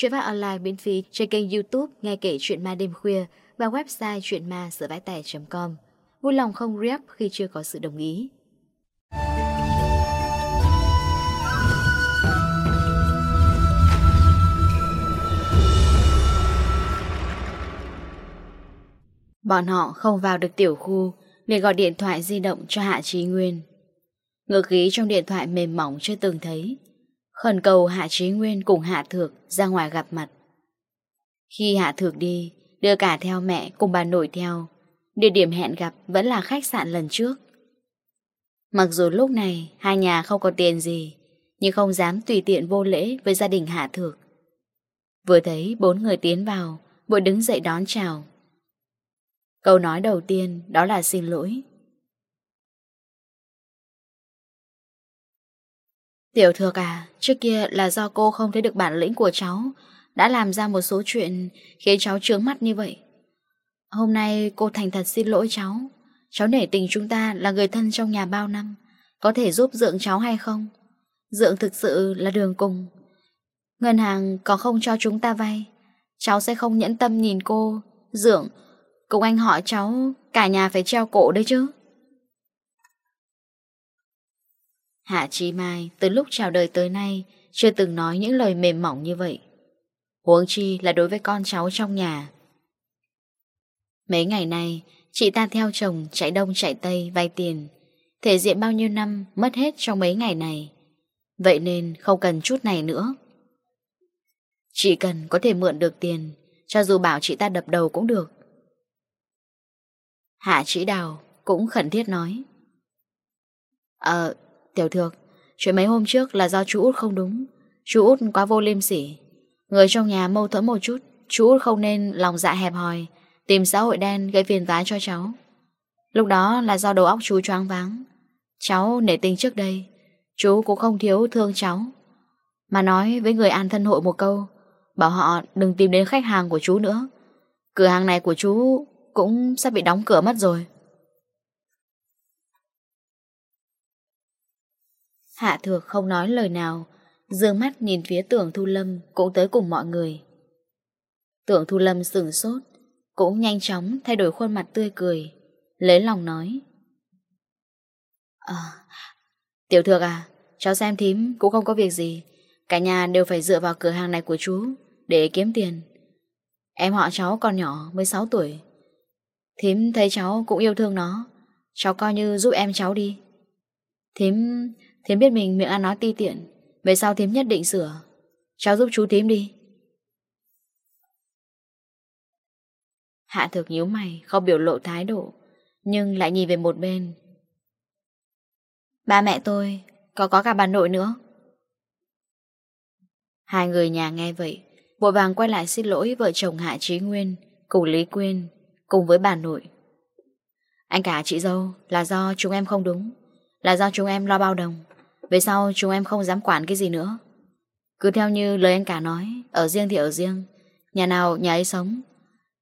Chuyện phát online miễn phí trên kênh youtube Nghe kể chuyện ma đêm khuya và website chuyenma com Vui lòng không rep khi chưa có sự đồng ý. Bọn họ không vào được tiểu khu, liền gọi điện thoại di động cho Hạ Trí Nguyên. Ngược khí trong điện thoại mềm mỏng chưa từng thấy Khẩn cầu Hạ Trí Nguyên cùng Hạ Thược ra ngoài gặp mặt. Khi Hạ Thược đi, đưa cả theo mẹ cùng bà nội theo, địa điểm hẹn gặp vẫn là khách sạn lần trước. Mặc dù lúc này hai nhà không có tiền gì, nhưng không dám tùy tiện vô lễ với gia đình Hạ Thược. Vừa thấy bốn người tiến vào, vội đứng dậy đón chào. Câu nói đầu tiên đó là xin lỗi. Tiểu thừa à, trước kia là do cô không thấy được bản lĩnh của cháu, đã làm ra một số chuyện khiến cháu trướng mắt như vậy. Hôm nay cô thành thật xin lỗi cháu, cháu nể tình chúng ta là người thân trong nhà bao năm, có thể giúp Dượng cháu hay không? Dượng thực sự là đường cùng. Ngân hàng có không cho chúng ta vay, cháu sẽ không nhẫn tâm nhìn cô, Dượng, cùng anh họ cháu, cả nhà phải treo cổ đấy chứ. Hạ Chi Mai từ lúc chào đời tới nay chưa từng nói những lời mềm mỏng như vậy. Huống chi là đối với con cháu trong nhà. Mấy ngày nay, chị ta theo chồng chạy đông chạy tây vay tiền. Thể diện bao nhiêu năm mất hết trong mấy ngày này. Vậy nên không cần chút này nữa. Chị cần có thể mượn được tiền, cho dù bảo chị ta đập đầu cũng được. Hạ chỉ đào cũng khẩn thiết nói. Ờ, Tiểu thược, Chuyện mấy hôm trước là do chú út không đúng. Chú út quá vô liêm sỉ. Người trong nhà mâu thuẫn một chút, Chú út không nên lòng dạ hẹp hòi, Tìm xã hội đen gây phiền vá cho cháu. Lúc đó là do đầu óc chú choáng váng. Cháu nể tình trước đây, Chú cũng không thiếu thương cháu. Mà nói với người an thân hội một câu, Bảo họ đừng tìm đến khách hàng của chú nữa. Cửa hàng này của chú Cũng sắp bị đóng cửa mất rồi. Hạ thược không nói lời nào, dương mắt nhìn phía tưởng Thu Lâm cũng tới cùng mọi người. Tưởng Thu Lâm sửng sốt, cũng nhanh chóng thay đổi khuôn mặt tươi cười, lấy lòng nói. À, tiểu thược à, cháu xem thím cũng không có việc gì, cả nhà đều phải dựa vào cửa hàng này của chú để kiếm tiền. Em họ cháu còn nhỏ, mới 6 tuổi. Thím thấy cháu cũng yêu thương nó, cháu coi như giúp em cháu đi. Thím Thiếm biết mình miệng ăn nói ti tiện. Về sau Thiếm nhất định sửa. Cháu giúp chú Thiếm đi. Hạ thực nhíu mày, Không biểu lộ thái độ, Nhưng lại nhìn về một bên. Ba mẹ tôi, Có có cả bà nội nữa. Hai người nhà nghe vậy, Vội vàng quay lại xin lỗi vợ chồng Hạ Trí Nguyên, Cùng Lý Quyên, Cùng với bà nội. Anh cả chị dâu, là do chúng em không đúng. Là do chúng em lo bao đồng. Về sau chúng em không dám quản cái gì nữa. Cứ theo như lời anh cả nói, Ở riêng thì ở riêng. Nhà nào nhà ấy sống.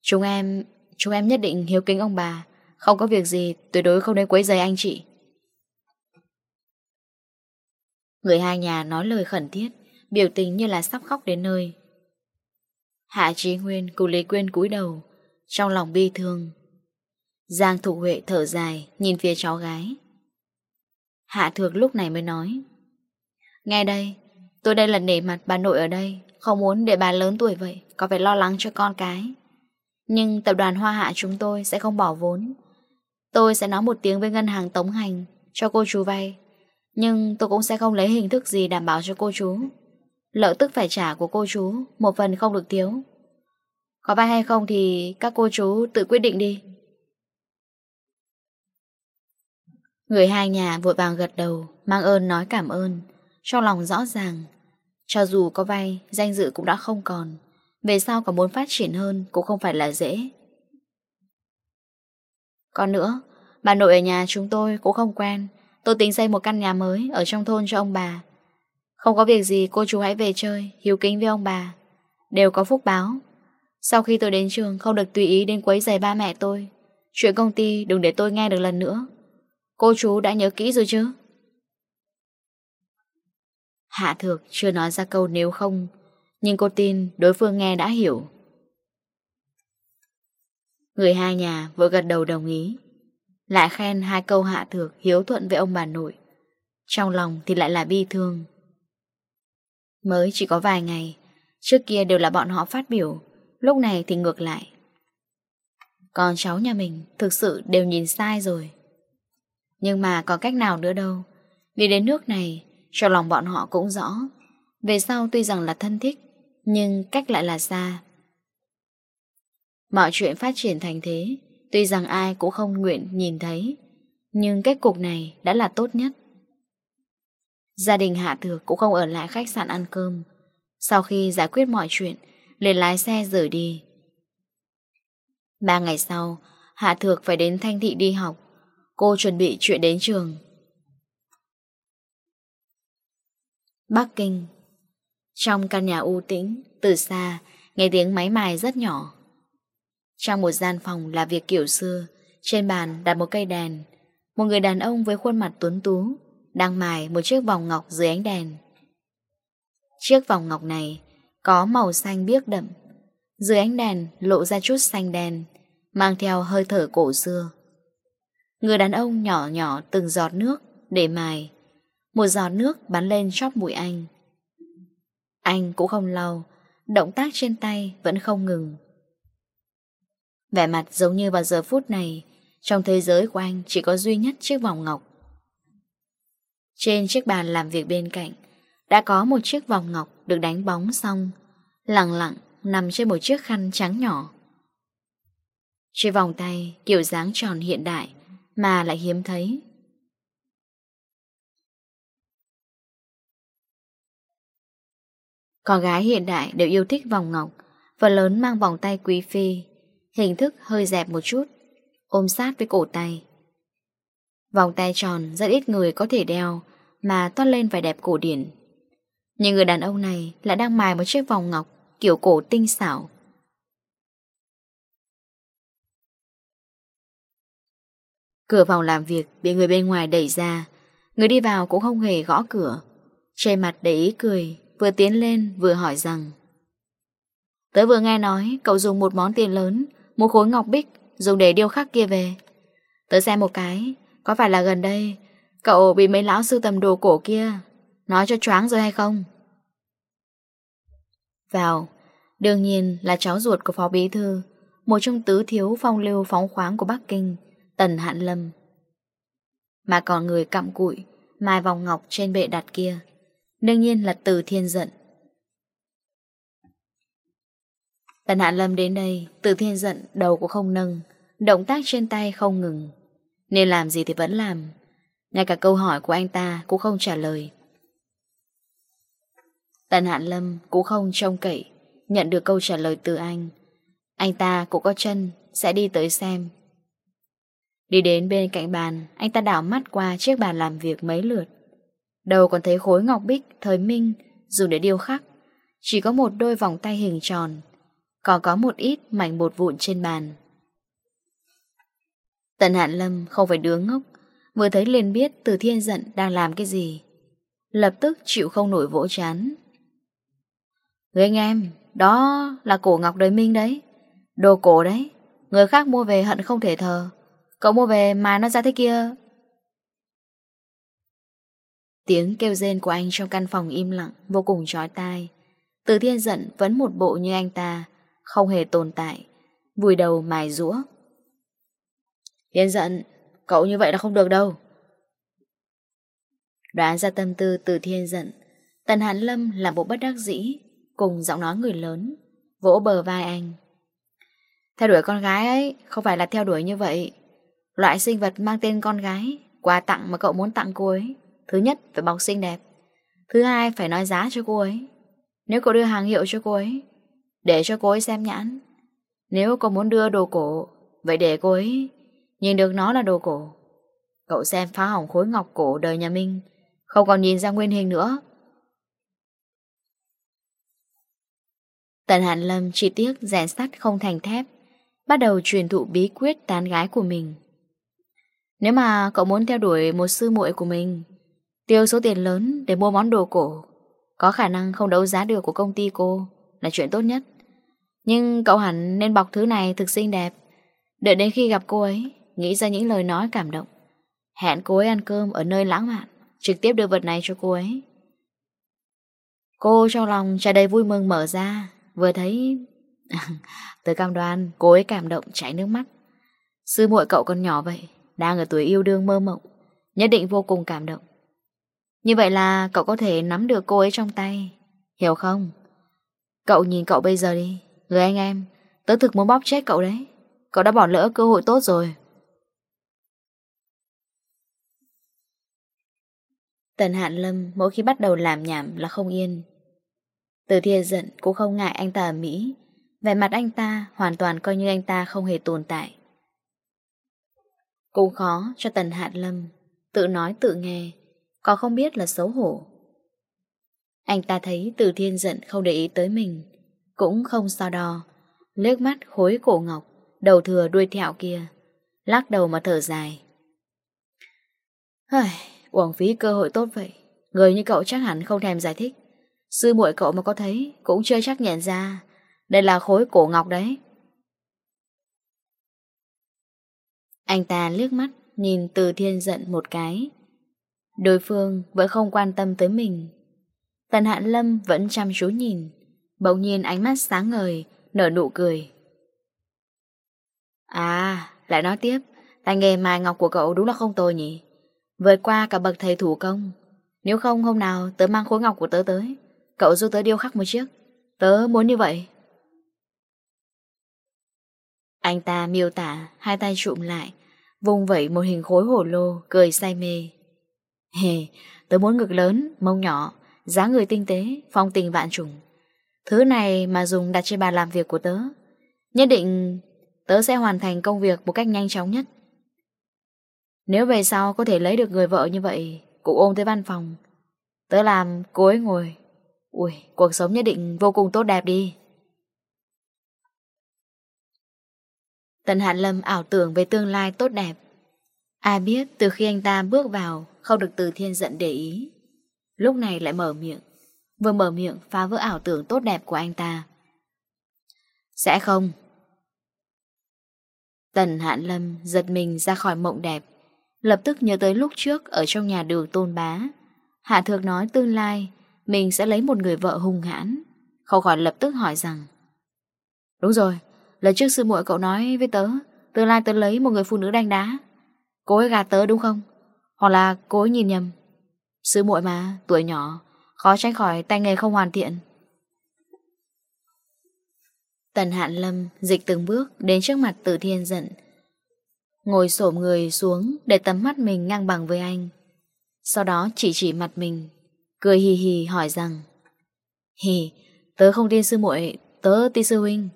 Chúng em Chúng em nhất định hiếu kính ông bà. Không có việc gì, tuyệt đối không đến quấy giày anh chị. Người hai nhà nói lời khẩn thiết, Biểu tình như là sắp khóc đến nơi. Hạ Trí Nguyên cùng Lý Quyên cúi đầu, Trong lòng bi thương. Giang Thục Huệ thở dài, Nhìn phía cháu gái. Hạ thược lúc này mới nói. Nghe đây, Tôi đây là nể mặt bà nội ở đây, Không muốn để bà lớn tuổi vậy, Có phải lo lắng cho con cái. Nhưng tập đoàn Hoa Hạ chúng tôi sẽ không bỏ vốn. Tôi sẽ nói một tiếng với ngân hàng tống hành Cho cô chú vay, Nhưng tôi cũng sẽ không lấy hình thức gì đảm bảo cho cô chú. Lợi tức phải trả của cô chú, Một phần không được thiếu. Có vay hay không thì các cô chú tự quyết định đi. Người hai nhà vội vàng gật đầu, mang ơn nói cảm ơn, trong lòng rõ ràng. Cho dù có vay, danh dự cũng đã không còn. Về sau có muốn phát triển hơn cũng không phải là dễ. Còn nữa, bà nội ở nhà chúng tôi cũng không quen. Tôi tính xây một căn nhà mới ở trong thôn cho ông bà. Không có việc gì cô chú hãy về chơi, hiếu kính với ông bà. Đều có phúc báo. Sau khi tôi đến trường không được tùy ý đến quấy giày ba mẹ tôi. Chuyện công ty đừng để tôi nghe được lần nữa. Cô chú đã nhớ kỹ rồi chứ? Hạ thược chưa nói ra câu nếu không, nhưng cô tin đối phương nghe đã hiểu. Người hai nhà vừa gật đầu đồng ý, lại khen hai câu hạ thược hiếu thuận với ông bà nội. Trong lòng thì lại là bi thương. Mới chỉ có vài ngày, trước kia đều là bọn họ phát biểu, lúc này thì ngược lại. Còn cháu nhà mình thực sự đều nhìn sai rồi. Nhưng mà có cách nào nữa đâu. Vì đến nước này, Trong lòng bọn họ cũng rõ. Về sau tuy rằng là thân thích, Nhưng cách lại là xa. Mọi chuyện phát triển thành thế, Tuy rằng ai cũng không nguyện nhìn thấy, Nhưng kết cục này đã là tốt nhất. Gia đình Hạ Thược cũng không ở lại khách sạn ăn cơm. Sau khi giải quyết mọi chuyện, liền lái xe rời đi. Ba ngày sau, Hạ Thược phải đến Thanh Thị đi học. Cô chuẩn bị chuyện đến trường. Bắc Kinh. Trong căn nhà u tĩnh, Từ xa, Nghe tiếng máy mài rất nhỏ. Trong một gian phòng là việc kiểu xưa, Trên bàn đặt một cây đèn. Một người đàn ông với khuôn mặt tuấn tú Đang mài một chiếc vòng ngọc dưới ánh đèn. Chiếc vòng ngọc này Có màu xanh biếc đậm. Dưới ánh đèn lộ ra chút xanh đen, Mang theo hơi thở cổ xưa. Người đàn ông nhỏ nhỏ từng giọt nước để mài. Một giọt nước bắn lên chóp mũi anh. Anh cũng không lau, động tác trên tay vẫn không ngừng. Vẻ mặt giống như vào giờ phút này, trong thế giới của anh chỉ có duy nhất chiếc vòng ngọc. Trên chiếc bàn làm việc bên cạnh, đã có một chiếc vòng ngọc được đánh bóng xong, lặng lặng nằm trên một chiếc khăn trắng nhỏ. Chiếc vòng tay kiểu dáng tròn hiện đại mà lại hiếm thấy. Con gái hiện đại đều yêu thích vòng ngọc, phần lớn mang vòng tay quý phi, hình thức hơi dẹp một chút, ôm sát với cổ tay. Vòng tay tròn rất ít người có thể đeo mà toát lên vẻ đẹp cổ điển. Nhưng người đàn ông này lại đang mài một chiếc vòng ngọc kiểu cổ tinh xảo Cửa phòng làm việc bị người bên ngoài đẩy ra. Người đi vào cũng không hề gõ cửa. Trên mặt để ý cười, Vừa tiến lên vừa hỏi rằng, Tớ vừa nghe nói Cậu dùng một món tiền lớn, Một khối ngọc bích dùng để điêu khắc kia về. Tớ xem một cái, Có phải là gần đây Cậu bị mấy lão sư tầm đồ cổ kia Nói cho choáng rồi hay không? Vào, Đương nhiên là cháu ruột của phó bí thư, Một trong tứ thiếu phong lưu phóng khoáng của Bắc Kinh. Tần Hạn Lâm. Mà còn người cặm cụi, Mai vòng ngọc trên bệ đặt kia. Đương nhiên là từ thiên giận Tần Hạn Lâm đến đây, Từ thiên giận đầu cũng không nâng, Động tác trên tay không ngừng. Nên làm gì thì vẫn làm. Ngay cả câu hỏi của anh ta cũng không trả lời. Tần Hạn Lâm cũng không trông cậy, Nhận được câu trả lời từ anh. Anh ta cũng có chân, Sẽ đi tới xem. Đi đến bên cạnh bàn, anh ta đảo mắt qua chiếc bàn làm việc mấy lượt. Đầu còn thấy khối ngọc bích, thời minh, dùng để điêu khắc. Chỉ có một đôi vòng tay hình tròn, còn có một ít mảnh bột vụn trên bàn. Tần Hạn Lâm không phải đứa ngốc, vừa thấy liền biết từ thiên giận đang làm cái gì. Lập tức chịu không nổi vỗ chán. Người anh em, đó là cổ ngọc đời minh đấy, đồ cổ đấy, người khác mua về hận không thể thờ. Cậu mua về mà nó ra thế kia. Tiếng kêu rên của anh trong căn phòng im lặng Vô cùng trói tai. Từ thiên giận vẫn một bộ như anh ta, Không hề tồn tại, Vùi đầu mài rũa. Thiên giận, Cậu như vậy là không được đâu. Đoán ra tâm tư từ thiên giận, Tần Hán Lâm là bộ bất đắc dĩ, Cùng giọng nói người lớn, Vỗ bờ vai anh. Theo đuổi con gái ấy Không phải là theo đuổi như vậy. Loại sinh vật mang tên con gái, Quà tặng mà cậu muốn tặng cô ấy. Thứ nhất, phải bọc xinh đẹp. Thứ hai, phải nói giá cho cô ấy. Nếu cậu đưa hàng hiệu cho cô ấy, Để cho cô ấy xem nhãn. Nếu cậu muốn đưa đồ cổ, Vậy để cô ấy Nhìn được nó là đồ cổ. Cậu xem phá hỏng khối ngọc cổ đời nhà Minh, Không còn nhìn ra nguyên hình nữa. Tần Hàn Lâm chi tiết, rèn sắt không thành thép, Bắt đầu truyền thụ bí quyết tán gái của mình. Nếu mà cậu muốn theo đuổi một sư muội của mình, tiêu số tiền lớn để mua món đồ cổ, có khả năng không đấu giá được của công ty cô là chuyện tốt nhất. Nhưng cậu hẳn nên bọc thứ này thực xinh đẹp, đợi đến khi gặp cô ấy, nghĩ ra những lời nói cảm động. Hẹn cô ấy ăn cơm ở nơi lãng mạn, trực tiếp đưa vật này cho cô ấy. Cô trong lòng tràn đầy vui mừng mở ra, vừa thấy... Tớ cam đoan, cô ấy cảm động chảy nước mắt. Sư muội cậu còn nhỏ vậy, đang ở tuổi yêu đương mơ mộng, nhất định vô cùng cảm động. Như vậy là cậu có thể nắm được cô ấy trong tay, hiểu không? Cậu nhìn cậu bây giờ đi, người anh em, tớ thực muốn bóp chết cậu đấy. Cậu đã bỏ lỡ cơ hội tốt rồi. Tần Hạn Lâm mỗi khi bắt đầu làm nhảm là không yên. Từ thiên giận cũng không ngại anh ta ở Mỹ, vẻ mặt anh ta hoàn toàn coi như anh ta không hề tồn tại. Cũng khó cho Tần Hạn Lâm Tự nói tự nghe Có không biết là xấu hổ. Anh ta thấy từ thiên giận không để ý tới mình Cũng không so đo Lước mắt khối cổ ngọc Đầu thừa đuôi thẹo kia Lắc đầu mà thở dài. Hời, uổng phí cơ hội tốt vậy Người như cậu chắc hẳn không thèm giải thích. Sư muội cậu mà có thấy Cũng chưa chắc nhận ra Đây là khối cổ ngọc đấy. Anh ta liếc mắt nhìn từ thiên giận một cái. Đối phương vẫn không quan tâm tới mình. Tần Hạn Lâm vẫn chăm chú nhìn. Bỗng nhiên ánh mắt sáng ngời, nở nụ cười. À, lại nói tiếp, tài nghề mài ngọc của cậu đúng là không tồi nhỉ. Vượt qua cả bậc thầy thủ công. Nếu không hôm nào tớ mang khối ngọc của tớ tới, cậu giúp tớ điêu khắc một chiếc. Tớ muốn như vậy. Anh ta miêu tả hai tay trụm lại Vùng vẫy một hình khối hổ lô, Cười say mê. Hề, tớ muốn ngực lớn, Mông nhỏ Giá người tinh tế, Phong tình vạn trùng. Thứ này mà dùng đặt trên bàn làm việc của tớ. Nhất định Tớ sẽ hoàn thành công việc một cách nhanh chóng nhất. Nếu về sau có thể lấy được người vợ như vậy, Cụ ôm tới văn phòng. Tớ làm, cô ấy ngồi. Ui, cuộc sống nhất định vô cùng tốt đẹp đi. Tần Hàn Lâm ảo tưởng về tương lai tốt đẹp. Ai biết từ khi anh ta bước vào, không được từ thiên giận để ý. Lúc này lại mở miệng. Vừa mở miệng phá vỡ ảo tưởng tốt đẹp của anh ta. Sẽ không. Tần Hạn Lâm giật mình ra khỏi mộng đẹp. Lập tức nhớ tới lúc trước ở trong nhà đường tôn bá. Hạ thược nói tương lai mình sẽ lấy một người vợ hung hãn. Không khỏi lập tức hỏi rằng Đúng rồi, Lần trước sư muội cậu nói với tớ, Tương lai tớ lấy một người phụ nữ đánh đá. Cô ấy gạt tớ đúng không? Hoặc là cô ấy nhìn nhầm? Sư muội mà, tuổi nhỏ, Khó tránh khỏi tay nghề không hoàn thiện. Tần Hạn Lâm dịch từng bước Đến trước mặt Tử Thiên giận Ngồi xổm người xuống Để tấm mắt mình ngang bằng với anh. Sau đó chỉ chỉ mặt mình, Cười hì hì hỏi rằng, Hì, Tớ không tin sư muội, Tớ tin sư huynh.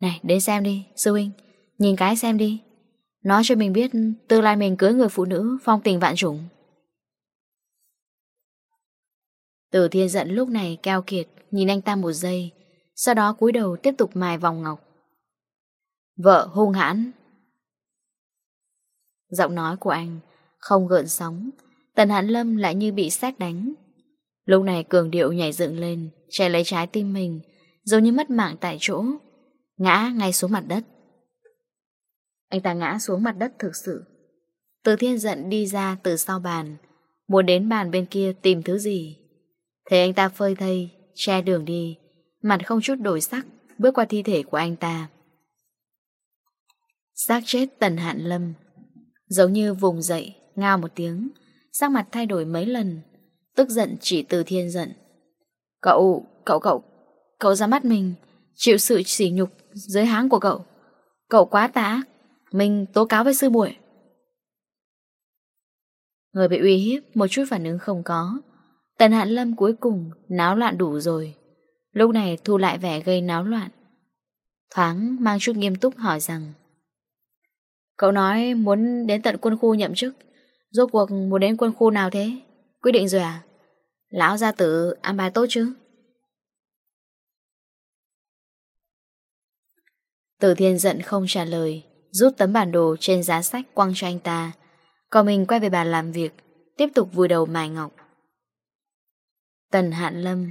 Này, đến xem đi, Sư huynh. Nhìn cái xem đi. Nói cho mình biết Tương lai mình cưới người phụ nữ Phong tình vạn chủng. Từ thiên giận lúc này keo kiệt, Nhìn anh ta một giây, Sau đó cúi đầu tiếp tục mài vòng ngọc. Vợ hung hãn. Giọng nói của anh Không gợn sóng, Tần Hán Lâm lại như bị sét đánh. Lúc này cường điệu nhảy dựng lên Chạy lấy trái tim mình, Giống như mất mạng tại chỗ. Ngã ngay xuống mặt đất. Anh ta ngã xuống mặt đất thực sự. Từ thiên giận đi ra từ sau bàn Muốn đến bàn bên kia tìm thứ gì. Thế anh ta phơi thây Che đường đi Mặt không chút đổi sắc Bước qua thi thể của anh ta. Xác chết tần hạn lâm Giống như vùng dậy Ngao một tiếng Sắc mặt thay đổi mấy lần Tức giận chỉ từ thiên giận Cậu, cậu, cậu Cậu ra mắt mình Chịu sự sỉ nhục dưới háng của cậu. Cậu quá tá, mình tố cáo với sư buổi. Người bị uy hiếp một chút phản ứng không có. Tần Hạn Lâm cuối cùng náo loạn đủ rồi. Lúc này thu lại vẻ gây náo loạn. Thoáng mang chút nghiêm túc hỏi rằng Cậu nói muốn đến tận quân khu nhậm chức Rốt cuộc muốn đến quân khu nào thế? Quyết định rồi à? Lão gia tử ăn bài tốt chứ? tử thiên giận không trả lời Rút tấm bản đồ trên giá sách quăng cho anh ta. Còn mình quay về bàn làm việc Tiếp tục vùi đầu mài ngọc. Tần Hạn Lâm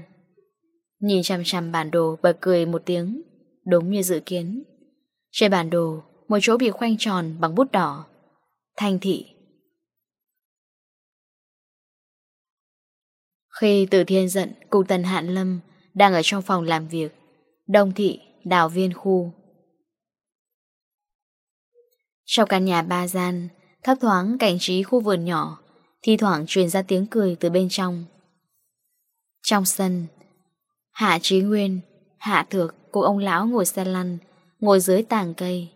Nhìn chăm chăm bản đồ bật cười một tiếng Đúng như dự kiến. Trên bản đồ Một chỗ bị khoanh tròn bằng bút đỏ. Thanh thị. Khi tử thiên giận cùng Tần Hạn Lâm Đang ở trong phòng làm việc Đông thị, đảo viên khu trong căn nhà ba gian, thấp thoáng cảnh trí khu vườn nhỏ, thi thoảng truyền ra tiếng cười từ bên trong. Trong sân, Hạ Trí Nguyên, Hạ Thược cùng ông lão ngồi xe lăn, ngồi dưới tàng cây.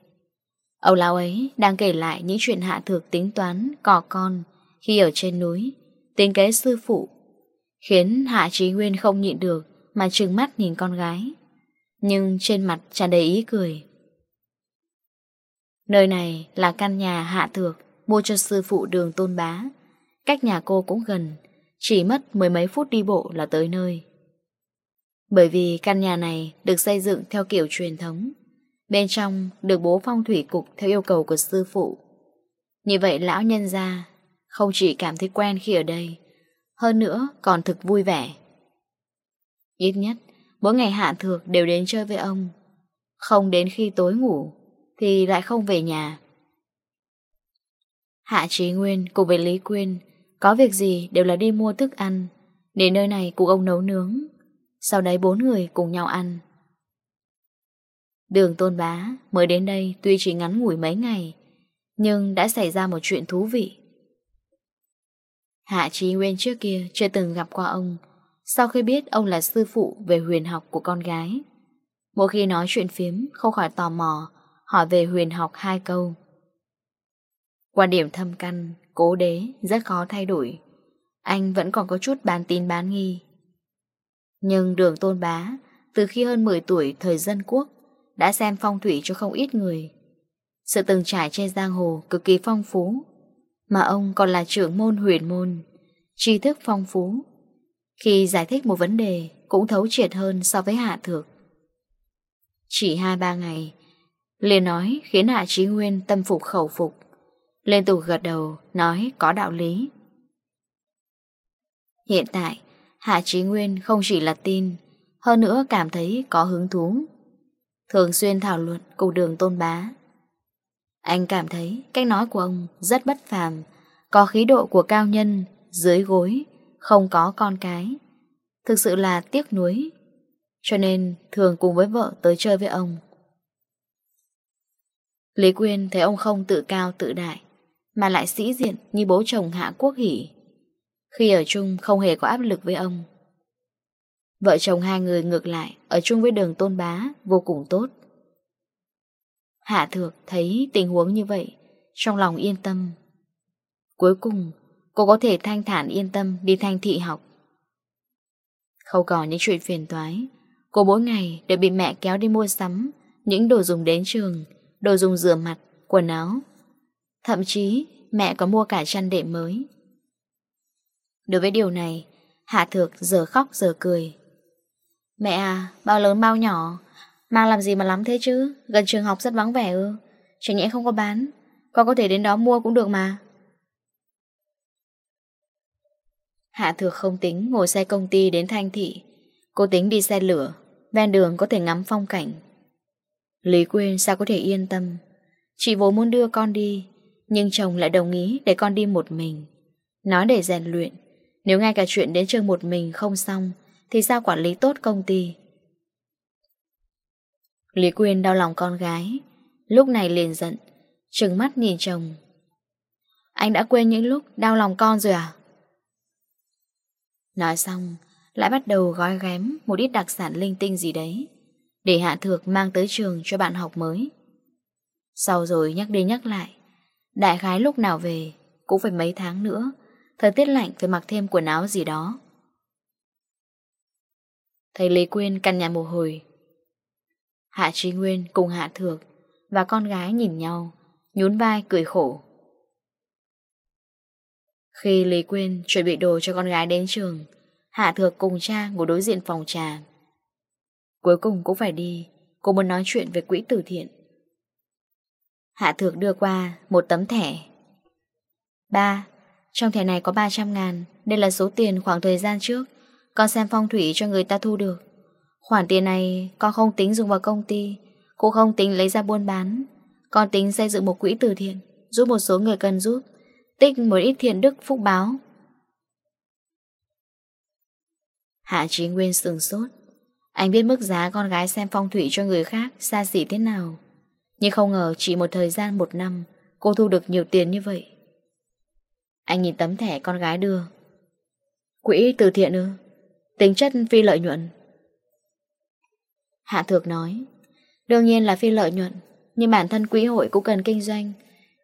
Ông lão ấy đang kể lại những chuyện Hạ Thược tính toán, cỏ con khi ở trên núi, tính kế sư phụ, khiến Hạ Trí Nguyên không nhịn được mà trừng mắt nhìn con gái. Nhưng trên mặt tràn đầy ý cười. Nơi này là căn nhà hạ thược, Mua cho sư phụ đường tôn bá. Cách nhà cô cũng gần, Chỉ mất mười mấy phút đi bộ là tới nơi. Bởi vì căn nhà này được xây dựng theo kiểu truyền thống, Bên trong được bố phong thủy cục theo yêu cầu của sư phụ. Như vậy lão nhân ra Không chỉ cảm thấy quen khi ở đây, Hơn nữa còn thực vui vẻ. Ít nhất, Mỗi ngày hạ thược đều đến chơi với ông, Không đến khi tối ngủ thì lại không về nhà. Hạ Trí Nguyên cùng với Lý Quyên có việc gì đều là đi mua thức ăn, đến nơi này cùng ông nấu nướng. Sau đấy bốn người cùng nhau ăn. Đường Tôn Bá mới đến đây tuy chỉ ngắn ngủi mấy ngày, nhưng đã xảy ra một chuyện thú vị. Hạ Trí Nguyên trước kia chưa từng gặp qua ông, sau khi biết ông là sư phụ về huyền học của con gái. Mỗi khi nói chuyện phiếm, không khỏi tò mò Hỏi về huyền học hai câu. Quan điểm thâm căn, Cố đế rất khó thay đổi. Anh vẫn còn có chút bán tin bán nghi. Nhưng đường tôn bá, Từ khi hơn 10 tuổi Thời dân quốc, Đã xem phong thủy cho không ít người. Sự từng trải trên giang hồ cực kỳ phong phú. Mà ông còn là trưởng môn huyền môn, tri thức phong phú. Khi giải thích một vấn đề Cũng thấu triệt hơn so với hạ thược. Chỉ 2-3 ngày Liền nói khiến Hạ Trí Nguyên tâm phục khẩu phục. Lên tù gật đầu, nói có đạo lý. Hiện tại, Hạ Trí Nguyên không chỉ là tin, hơn nữa cảm thấy có hứng thú. Thường xuyên thảo luận cùng đường tôn bá. Anh cảm thấy cách nói của ông rất bất phàm, có khí độ của cao nhân, dưới gối, không có con cái. Thực sự là tiếc nuối. Cho nên thường cùng với vợ tới chơi với ông. Lý Quyên thấy ông không tự cao tự đại, mà lại sĩ diện như bố chồng Hạ Quốc Hỷ. Khi ở chung không hề có áp lực với ông. Vợ chồng hai người ngược lại, ở chung với đường tôn bá, vô cùng tốt. Hạ Thược thấy tình huống như vậy, trong lòng yên tâm. Cuối cùng, cô có thể thanh thản yên tâm đi thanh thị học. Không còn những chuyện phiền toái, cô mỗi ngày đều bị mẹ kéo đi mua sắm, những đồ dùng đến trường, đồ dùng rửa mặt, quần áo. Thậm chí mẹ có mua cả chăn đệm mới. Đối với điều này, Hạ Thược giờ khóc giờ cười. Mẹ à, bao lớn bao nhỏ, mang làm gì mà lắm thế chứ, gần trường học rất vắng vẻ ư. Chẳng nhẽ không có bán, con có thể đến đó mua cũng được mà. Hạ Thược không tính ngồi xe công ty đến Thanh Thị. Cô tính đi xe lửa, ven đường có thể ngắm phong cảnh, Lý Quyên sao có thể yên tâm? Chị vốn muốn đưa con đi, Nhưng chồng lại đồng ý để con đi một mình. Nói để rèn luyện, Nếu ngay cả chuyện đến trường một mình không xong, Thì sao quản lý tốt công ty? Lý Quyên đau lòng con gái, Lúc này liền giận, Trừng mắt nhìn chồng. Anh đã quên những lúc đau lòng con rồi à? Nói xong, Lại bắt đầu gói ghém Một ít đặc sản linh tinh gì đấy để Hạ Thược mang tới trường cho bạn học mới. Sau rồi nhắc đi nhắc lại, đại khái lúc nào về cũng phải mấy tháng nữa, thời tiết lạnh phải mặc thêm quần áo gì đó. thầy Lê Quyên căn nhà mồ hồi. Hạ Trí Nguyên cùng Hạ Thược và con gái nhìn nhau, nhún vai cười khổ. Khi Lê Quyên chuẩn bị đồ cho con gái đến trường, Hạ Thược cùng cha ngồi đối diện phòng trà. Cuối cùng cũng phải đi. Cô muốn nói chuyện về quỹ từ thiện. Hạ thược đưa qua Một tấm thẻ. Ba, Trong thẻ này có 300 ngàn, Đây là số tiền khoảng thời gian trước. Con xem phong thủy cho người ta thu được. Khoản tiền này con không tính dùng vào công ty Cô không tính lấy ra buôn bán. Con tính xây dựng một quỹ từ thiện, Giúp một số người cần giúp, Tích một ít thiện đức phúc báo. Hạ trí nguyên sừng sốt. Anh biết mức giá con gái xem phong thủy cho người khác xa xỉ thế nào. Nhưng không ngờ chỉ một thời gian một năm cô thu được nhiều tiền như vậy. Anh nhìn tấm thẻ con gái đưa. Quỹ từ thiện ư? Tính chất phi lợi nhuận. Hạ Thược nói, đương nhiên là phi lợi nhuận, nhưng bản thân quỹ hội cũng cần kinh doanh.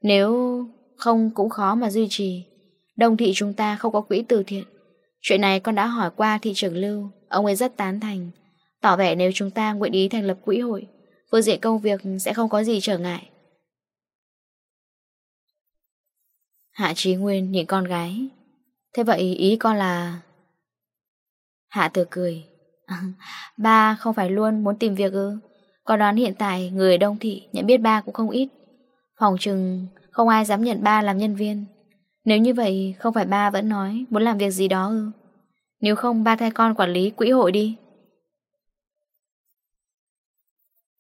Nếu không cũng khó mà duy trì. Đồng thị chúng ta không có quỹ từ thiện. Chuyện này con đã hỏi qua thị trưởng Lưu, ông ấy rất tán thành. Tỏ vẻ nếu chúng ta nguyện ý thành lập quỹ hội, Phương diện công việc sẽ không có gì trở ngại. Hạ Trí Nguyên nhìn con gái. Thế vậy ý con là? Hạ Tử cười. Ba không phải luôn muốn tìm việc ư? Con đoán hiện tại người đông thị Nhận biết ba cũng không ít. Phòng chừng không ai dám nhận ba làm nhân viên. Nếu như vậy không phải ba vẫn nói Muốn làm việc gì đó ư? Nếu không ba thay con quản lý quỹ hội đi.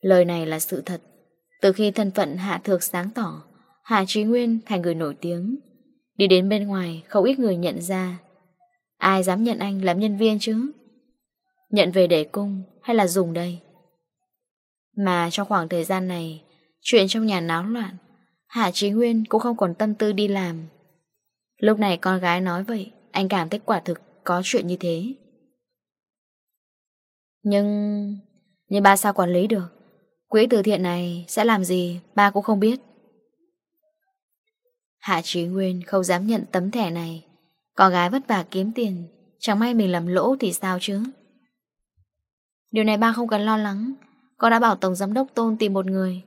Lời này là sự thật. Từ khi thân phận Hạ Thược sáng tỏ, Hạ Trí Nguyên thành người nổi tiếng. Đi đến bên ngoài, không ít người nhận ra. Ai dám nhận anh làm nhân viên chứ? Nhận về để cung hay là dùng đây? Mà trong khoảng thời gian này, chuyện trong nhà náo loạn, Hạ Trí Nguyên cũng không còn tâm tư đi làm. Lúc này con gái nói vậy, anh cảm thấy quả thực có chuyện như thế. Nhưng... Nhưng ba sao quản lý được? Quỹ từ thiện này sẽ làm gì ba cũng không biết. Hạ Trí Nguyên không dám nhận tấm thẻ này. Con gái vất vả kiếm tiền, chẳng may mình làm lỗ thì sao chứ. Điều này ba không cần lo lắng. Con đã bảo Tổng Giám Đốc Tôn tìm một người.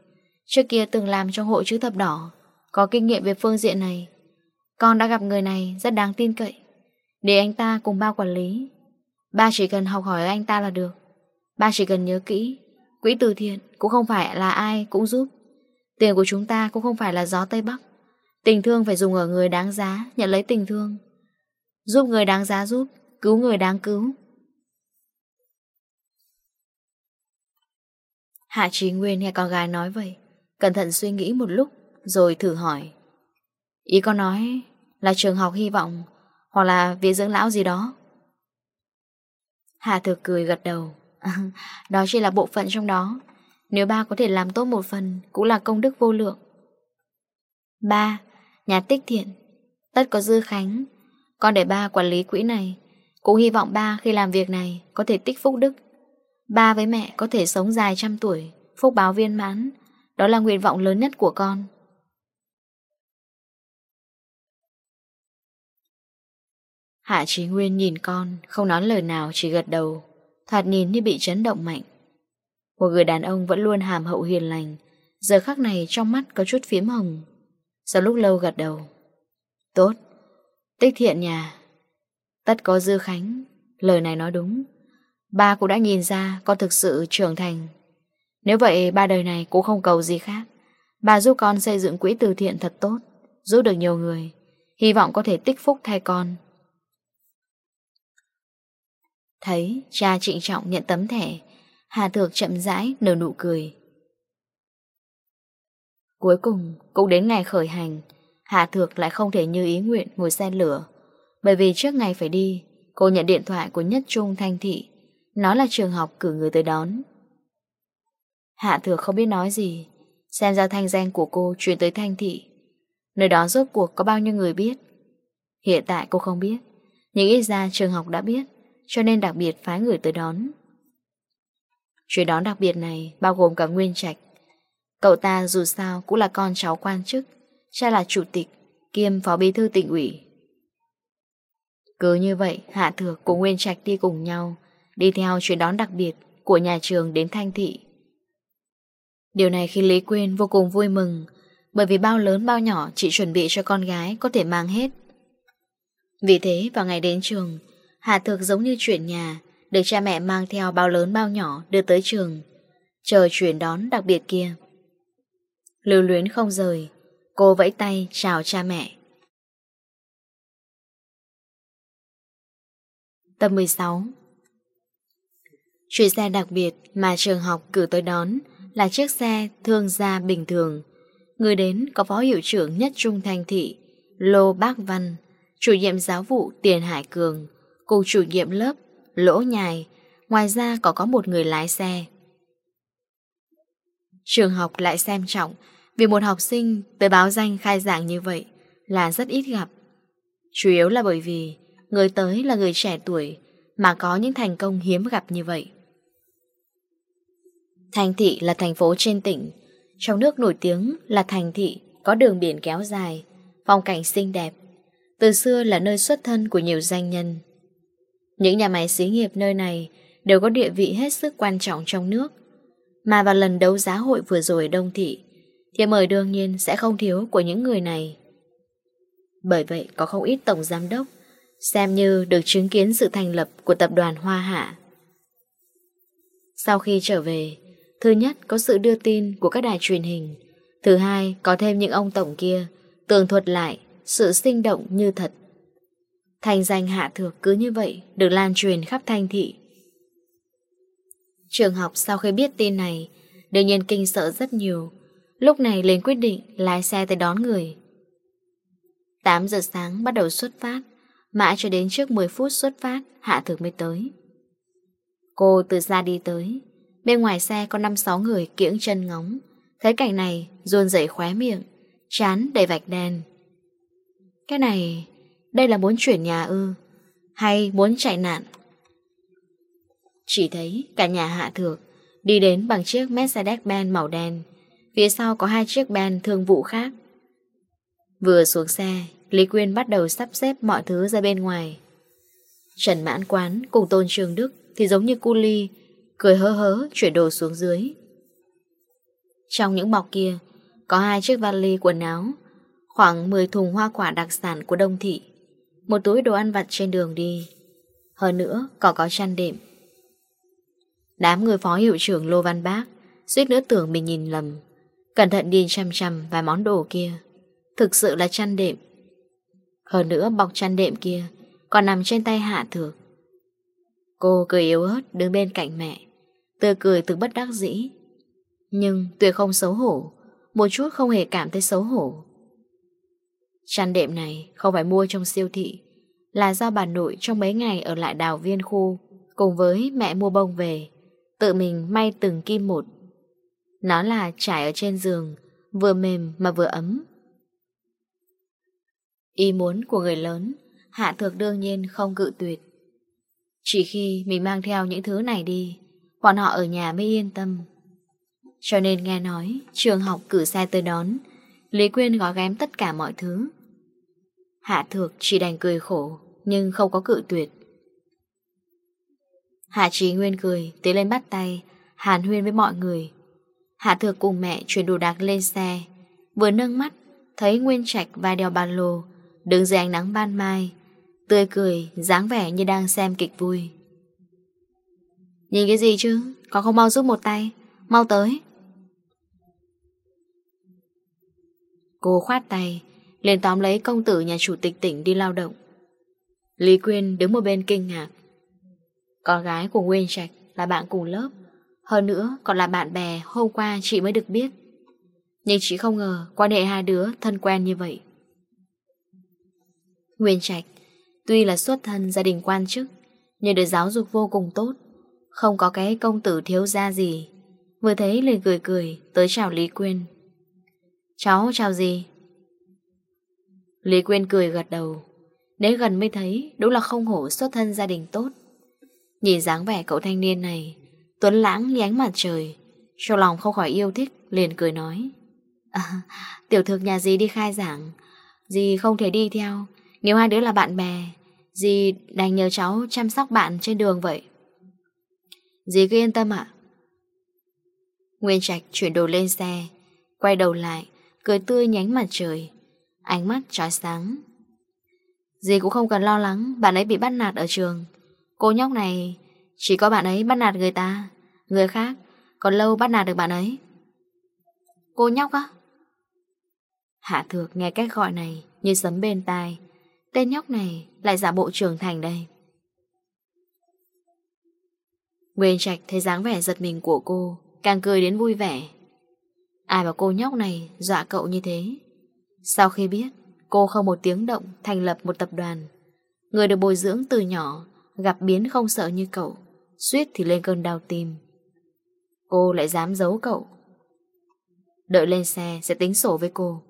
Trước kia từng làm trong hội chữ thập đỏ, có kinh nghiệm về phương diện này. Con đã gặp người này rất đáng tin cậy. Để anh ta cùng ba quản lý. Ba chỉ cần học hỏi anh ta là được. Ba chỉ cần nhớ kỹ Quỹ từ thiện cũng không phải là ai cũng giúp. Tiền của chúng ta cũng không phải là gió Tây Bắc. Tình thương phải dùng ở người đáng giá, Nhận lấy tình thương. Giúp người đáng giá giúp, Cứu người đáng cứu. Hạ Trí Nguyên nghe con gái nói vậy, Cẩn thận suy nghĩ một lúc, Rồi thử hỏi. Ý con nói là trường học hy vọng, Hoặc là viện dưỡng lão gì đó. Hạ thực cười gật đầu. Đó chỉ là bộ phận trong đó. Nếu ba có thể làm tốt một phần Cũng là công đức vô lượng. Ba, nhà tích thiện. Tất có dư khánh. Con để ba quản lý quỹ này. Cũng hy vọng ba khi làm việc này Có thể tích phúc đức. Ba với mẹ có thể sống dài trăm tuổi Phúc báo viên mãn. Đó là nguyện vọng lớn nhất của con. Hạ Trí Nguyên nhìn con Không nói lời nào chỉ gật đầu. Thoạt nhìn như bị chấn động mạnh. Một người đàn ông vẫn luôn hàm hậu hiền lành, Giờ khắc này trong mắt có chút phím hồng. Sau lúc lâu gật đầu. Tốt, Tích thiện nhà, Tất có dư khánh, Lời này nói đúng. Ba cũng đã nhìn ra con thực sự trưởng thành. Nếu vậy ba đời này cũng không cầu gì khác. Ba giúp con xây dựng quỹ từ thiện thật tốt, Giúp được nhiều người. Hy vọng có thể tích phúc thay con. Thấy cha trịnh trọng nhận tấm thẻ, Hà Thược chậm rãi nở nụ cười. Cuối cùng, cũng đến ngày khởi hành, Hà Thược lại không thể như ý nguyện ngồi xe lửa, Bởi vì trước ngày phải đi, Cô nhận điện thoại của Nhất Trung Thanh Thị Nói là trường học cử người tới đón. Hạ Thược không biết nói gì, Xem ra thanh danh của cô truyền tới Thanh Thị. Nơi đó rốt cuộc có bao nhiêu người biết? Hiện tại cô không biết, Nhưng ít ra trường học đã biết. Cho nên đặc biệt phái người tới đón. Chuyến đón đặc biệt này Bao gồm cả Nguyên Trạch. Cậu ta dù sao cũng là con cháu quan chức, Cha là chủ tịch, Kiêm phó bí thư tỉnh ủy. Cứ như vậy, Hạ Thược cùng Nguyên Trạch đi cùng nhau, Đi theo chuyến đón đặc biệt Của nhà trường đến Thanh Thị. Điều này khi Lý Quyên vô cùng vui mừng, Bởi vì bao lớn bao nhỏ Chị chuẩn bị cho con gái có thể mang hết. Vì thế, vào ngày đến trường Hạ thực giống như chuyển nhà, được cha mẹ mang theo bao lớn bao nhỏ đưa tới trường, chờ chuyển đón đặc biệt kia. Lưu luyến không rời, cô vẫy tay chào cha mẹ. Tập 16 Chuyến xe đặc biệt mà trường học cử tới đón là chiếc xe thương gia bình thường. Người đến có phó hiệu trưởng nhất trung thành thị, Lô Bác Văn, chủ nhiệm giáo vụ Tiền Hải Cường, Cô chủ nhiệm lớp, Lỗ nhài, Ngoài ra còn có một người lái xe. Trường học lại xem trọng, Vì một học sinh tới báo danh khai giảng như vậy Là rất ít gặp. Chủ yếu là bởi vì Người tới là người trẻ tuổi Mà có những thành công hiếm gặp như vậy. Thành thị là thành phố trên tỉnh, Trong nước nổi tiếng là thành thị Có đường biển kéo dài, Phong cảnh xinh đẹp. Từ xưa là nơi xuất thân của nhiều danh nhân. Những nhà máy xí nghiệp nơi này đều có địa vị hết sức quan trọng trong nước. Mà vào lần đấu giá hội vừa rồi ở Đông Thị, thì mời đương nhiên sẽ không thiếu của những người này. Bởi vậy có không ít tổng giám đốc, xem như được chứng kiến sự thành lập của tập đoàn Hoa Hạ. Sau khi trở về, thứ nhất có sự đưa tin của các đài truyền hình, thứ hai có thêm những ông tổng kia tường thuật lại sự sinh động như thật Thành danh hạ thược cứ như vậy, Được lan truyền khắp thanh thị. Trường học sau khi biết tin này, Đương nhiên kinh sợ rất nhiều. Lúc này lên quyết định lái xe tới đón người. 8 giờ sáng bắt đầu xuất phát, Mãi cho đến trước 10 phút xuất phát, Hạ thược mới tới. Cô từ xa đi tới, Bên ngoài xe có 5-6 người kiễng chân ngóng. Thấy cảnh này Rôn dậy khóe miệng, Chán đầy vạch đen. Cái này đây là muốn chuyển nhà ư? Hay muốn chạy nạn? Chỉ thấy cả nhà hạ thược, Đi đến bằng chiếc Mercedes-Benz màu đen. Phía sau có hai chiếc ben thương vụ khác. Vừa xuống xe, Lý Quyên bắt đầu sắp xếp mọi thứ ra bên ngoài. Trần Mãn Quán cùng Tôn Trường Đức Thì giống như cu ly, Cười hớ hớ, chuyển đồ xuống dưới. Trong những bọc kia, Có hai chiếc vali quần áo, Khoảng 10 thùng hoa quả đặc sản của Đông Thị. Một túi đồ ăn vặt trên đường đi. Hơn nữa còn có chăn đệm. Đám người phó hiệu trưởng Lô Văn Bác Suýt nữa tưởng mình nhìn lầm. Cẩn thận điên chăm chăm vài món đồ kia. Thực sự là chăn đệm. Hơn nữa, bọc chăn đệm kia Còn nằm trên tay hạ thược. Cô cười yếu ớt đứng bên cạnh mẹ. Tươi cười từ bất đắc dĩ. Nhưng tuyệt không xấu hổ. Một chút không hề cảm thấy xấu hổ. Chăn đệm này không phải mua trong siêu thị, là do bà nội trong mấy ngày ở lại đào viên khu, cùng với mẹ mua bông về, tự mình may từng kim một. Nó là trải ở trên giường, vừa mềm mà vừa ấm. Ý muốn của người lớn, Hạ Thược đương nhiên không cự tuyệt. Chỉ khi mình mang theo những thứ này đi, bọn họ ở nhà mới yên tâm. Cho nên nghe nói trường học cử xe tới đón, Lý Quyên gói ghém tất cả mọi thứ, Hạ Thược chỉ đành cười khổ Nhưng không có cự tuyệt. Hạ Trí Nguyên cười Tiến lên bắt tay Hàn huyên với mọi người. Hạ Thược cùng mẹ chuyển đồ đạc lên xe Vừa nâng mắt Thấy Nguyên Trạch và đeo bàn lô Đứng dưới ánh nắng ban mai Tươi cười, dáng vẻ như đang xem kịch vui. Nhìn cái gì chứ? Có không mau giúp một tay Mau tới. Cô khoát tay liền tóm lấy công tử nhà chủ tịch tỉnh đi lao động. Lý Quyên đứng một bên kinh ngạc. Con gái của Nguyên Trạch là bạn cùng lớp, hơn nữa còn là bạn bè hôm qua chị mới được biết. Nhưng chị không ngờ quan hệ hai đứa thân quen như vậy. Nguyên Trạch tuy là xuất thân gia đình quan chức, nhưng được giáo dục vô cùng tốt, không có cái công tử thiếu gia gì. Vừa thấy liền cười cười tới chào Lý Quyên. Cháu chào gì? Lý Quyên cười gật đầu. Đến gần mới thấy, Đúng là không hổ xuất thân gia đình tốt. Nhìn dáng vẻ cậu thanh niên này, Tuấn lãng như ánh mặt trời, Trong lòng không khỏi yêu thích, Liền cười nói. À, tiểu thực nhà dì đi khai giảng, Dì không thể đi theo. Nếu hai đứa là bạn bè, Dì đành nhờ cháu chăm sóc bạn trên đường vậy. Dì cứ yên tâm ạ? Nguyên Trạch chuyển đồ lên xe, Quay đầu lại, Cười tươi nhánh mặt trời ánh mắt trói sáng. Dì cũng không cần lo lắng, bạn ấy bị bắt nạt ở trường. Cô nhóc này, chỉ có bạn ấy bắt nạt người ta, người khác, còn lâu bắt nạt được bạn ấy. Cô nhóc á? Hạ thược nghe cách gọi này như sấm bên tai. Tên nhóc này lại giả bộ trưởng thành đây. Nguyên Trạch thấy dáng vẻ giật mình của cô, càng cười đến vui vẻ. Ai bảo cô nhóc này dọa cậu như thế? Sau khi biết, cô không một tiếng động thành lập một tập đoàn. Người được bồi dưỡng từ nhỏ, gặp biến không sợ như cậu, suýt thì lên cơn đau tim. Cô lại dám giấu cậu. Đợi lên xe sẽ tính sổ với cô.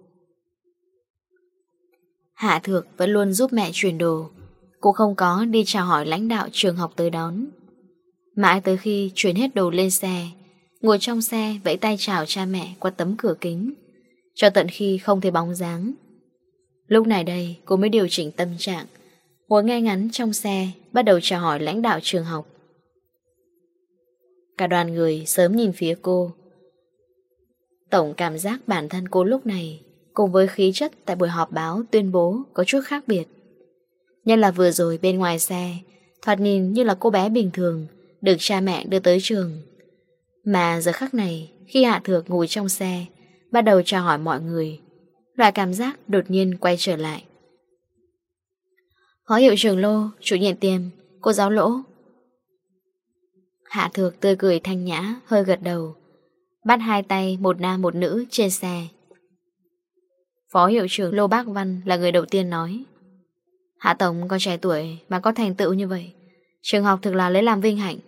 Hạ Thược vẫn luôn giúp mẹ chuyển đồ. Cô không có đi chào hỏi lãnh đạo trường học tới đón. Mãi tới khi chuyển hết đồ lên xe, ngồi trong xe vẫy tay chào cha mẹ qua tấm cửa kính cho tận khi không thấy bóng dáng. Lúc này đây, cô mới điều chỉnh tâm trạng, ngồi ngay ngắn trong xe, bắt đầu chào hỏi lãnh đạo trường học. Cả đoàn người sớm nhìn phía cô. Tổng cảm giác bản thân cô lúc này cùng với khí chất tại buổi họp báo tuyên bố có chút khác biệt. nhân là vừa rồi bên ngoài xe, thoạt nhìn như là cô bé bình thường, được cha mẹ đưa tới trường. Mà giờ khắc này, khi Hạ Thược ngồi trong xe, bắt đầu tra hỏi mọi người. Loại cảm giác đột nhiên quay trở lại. Phó hiệu trưởng Lô, chủ nhiệm tiêm cô giáo lỗ. Hạ thược tươi cười thanh nhã, hơi gật đầu. Bắt hai tay một nam một nữ trên xe. Phó hiệu trưởng Lô Bác Văn là người đầu tiên nói. Hạ Tổng con trẻ tuổi mà có thành tựu như vậy. Trường học thực là lấy làm vinh hạnh.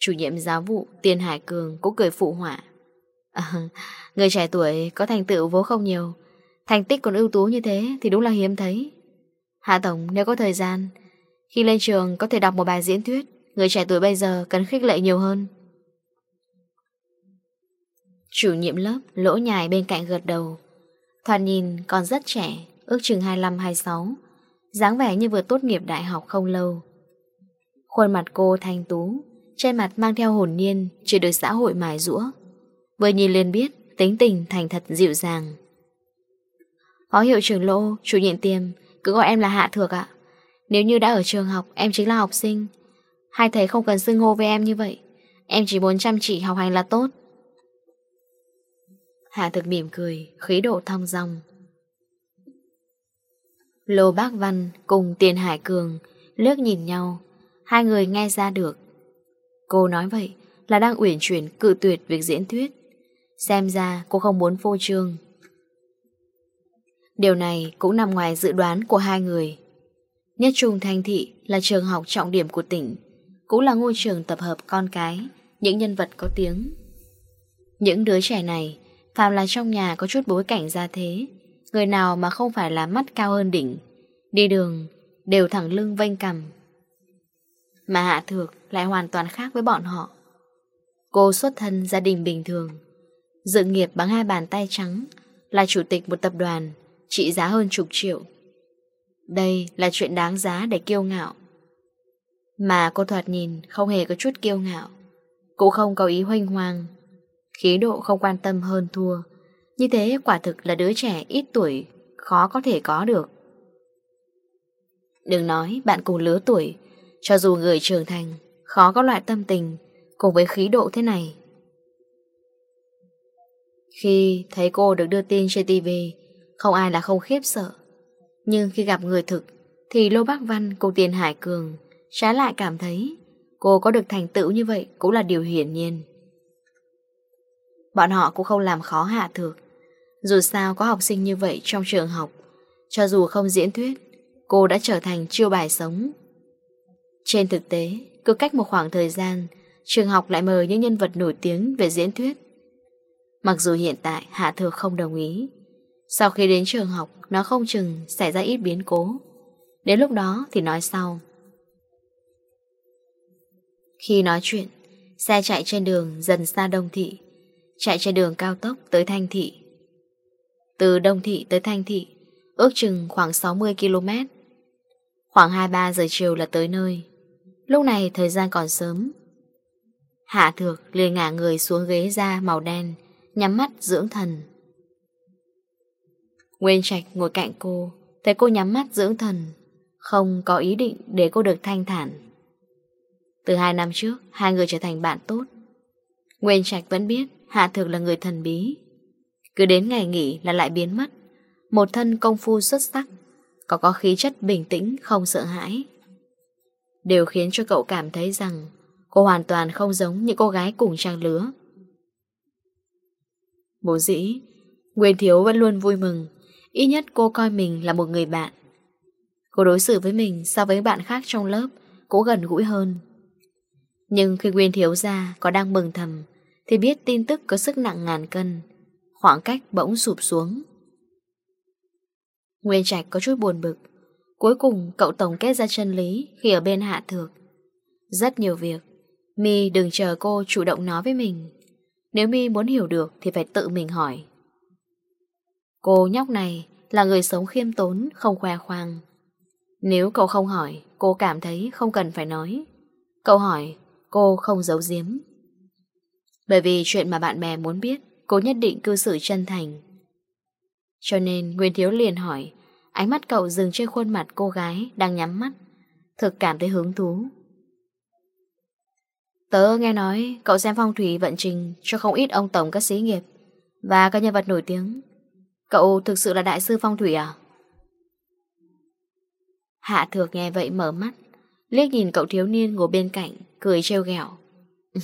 Chủ nhiệm giáo vụ Tiền Hải Cường cũng cười phụ họa. À, người trẻ tuổi có thành tựu vô không nhiều. Thành tích còn ưu tú như thế Thì đúng là hiếm thấy. Hạ Tổng, nếu có thời gian, Khi lên trường có thể đọc một bài diễn thuyết, Người trẻ tuổi bây giờ cần khích lệ nhiều hơn. Chủ nhiệm lớp lỗ nhài bên cạnh gợt đầu. Thoạt nhìn còn rất trẻ, Ước chừng 25-26 dáng vẻ như vừa tốt nghiệp đại học không lâu. Khuôn mặt cô thanh tú, Trên mặt mang theo hồn nhiên Chỉ được xã hội mài rũa. Vừa nhìn liền biết Tính tình thành thật dịu dàng. Phó hiệu trưởng Lô, Chủ nhiệm tiêm, Cứ gọi em là Hạ Thược ạ. Nếu như đã ở trường học, Em chính là học sinh. Hai thầy không cần xưng hô với em như vậy. Em chỉ muốn chăm chỉ học hành là tốt. Hạ Thược mỉm cười, Khí độ thong dong. Lô Bác Văn cùng Tiền Hải Cường Lước nhìn nhau. Hai người nghe ra được. Cô nói vậy là đang uyển chuyển cự tuyệt việc diễn thuyết. Xem ra cô không muốn vô trương. Điều này cũng nằm ngoài dự đoán của hai người. Nhất Trung Thanh Thị là trường học trọng điểm của tỉnh, Cũng là ngôi trường tập hợp con cái, Những nhân vật có tiếng. Những đứa trẻ này Phạm là trong nhà có chút bối cảnh ra thế, Người nào mà không phải là mắt cao hơn đỉnh, Đi đường Đều thẳng lưng vênh cầm Mà Hạ Thược lại hoàn toàn khác với bọn họ. Cô xuất thân gia đình bình thường. Dự nghiệp bằng hai bàn tay trắng Là chủ tịch một tập đoàn, Trị giá hơn chục triệu. Đây là chuyện đáng giá để kiêu ngạo. Mà cô thoạt nhìn Không hề có chút kiêu ngạo, Cũng không có ý hoanh hoang, Khí độ không quan tâm hơn thua. Như thế quả thực là đứa trẻ ít tuổi Khó có thể có được. Đừng nói bạn cùng lứa tuổi, Cho dù người trưởng thành, Khó có loại tâm tình Cùng với khí độ thế này khi thấy cô được đưa tin trên TV, không ai là không khiếp sợ. Nhưng khi gặp người thực, thì Lô Bác Văn cùng Tiền Hải Cường trái lại cảm thấy cô có được thành tựu như vậy cũng là điều hiển nhiên. Bọn họ cũng không làm khó hạ thược. Dù sao có học sinh như vậy trong trường học, cho dù không diễn thuyết, cô đã trở thành chiêu bài sống. Trên thực tế, cứ cách một khoảng thời gian, trường học lại mời những nhân vật nổi tiếng về diễn thuyết Mặc dù hiện tại Hạ Thược không đồng ý, Sau khi đến trường học, Nó không chừng xảy ra ít biến cố. Đến lúc đó thì nói sau. Khi nói chuyện, Xe chạy trên đường dần xa Đông Thị, Chạy trên đường cao tốc tới Thanh Thị. Từ Đông Thị tới Thanh Thị, Ước chừng khoảng 60 km, Khoảng 23 giờ chiều là tới nơi. Lúc này thời gian còn sớm. Hạ Thược liền ngả người xuống ghế da màu đen nhắm mắt dưỡng thần. Nguyên Trạch ngồi cạnh cô, thấy cô nhắm mắt dưỡng thần, không có ý định để cô được thanh thản. Từ hai năm trước, hai người trở thành bạn tốt. Nguyên Trạch vẫn biết Hạ Thược là người thần bí. Cứ đến ngày nghỉ là lại biến mất. Một thân công phu xuất sắc, có có khí chất bình tĩnh, không sợ hãi. Đều khiến cho cậu cảm thấy rằng cô hoàn toàn không giống những cô gái cùng trang lứa Bố dĩ, Nguyên Thiếu vẫn luôn vui mừng, ít nhất cô coi mình là một người bạn. Cô đối xử với mình so với bạn khác trong lớp, cố gần gũi hơn. Nhưng khi Nguyên Thiếu ra có đang mừng thầm, thì biết tin tức có sức nặng ngàn cân, khoảng cách bỗng sụp xuống. Nguyên Trạch có chút buồn bực, cuối cùng cậu tổng kết ra chân lý khi ở bên Hạ Thược. Rất nhiều việc, mi đừng chờ cô chủ động nói với mình. Nếu mi muốn hiểu được thì phải tự mình hỏi. Cô nhóc này là người sống khiêm tốn, không khoe khoang. Nếu cậu không hỏi, cô cảm thấy không cần phải nói. Cậu hỏi, cô không giấu giếm. Bởi vì chuyện mà bạn bè muốn biết, cô nhất định cư xử chân thành. Cho nên Nguyên Thiếu liền hỏi, ánh mắt cậu dừng trên khuôn mặt cô gái đang nhắm mắt, thực cảm thấy hứng thú. Tớ nghe nói cậu xem phong thủy vận trình cho không ít ông tổng các sĩ nghiệp và các nhân vật nổi tiếng. Cậu thực sự là đại sư phong thủy à? Hạ thược nghe vậy mở mắt, liếc nhìn cậu thiếu niên ngồi bên cạnh, cười trêu ghẹo.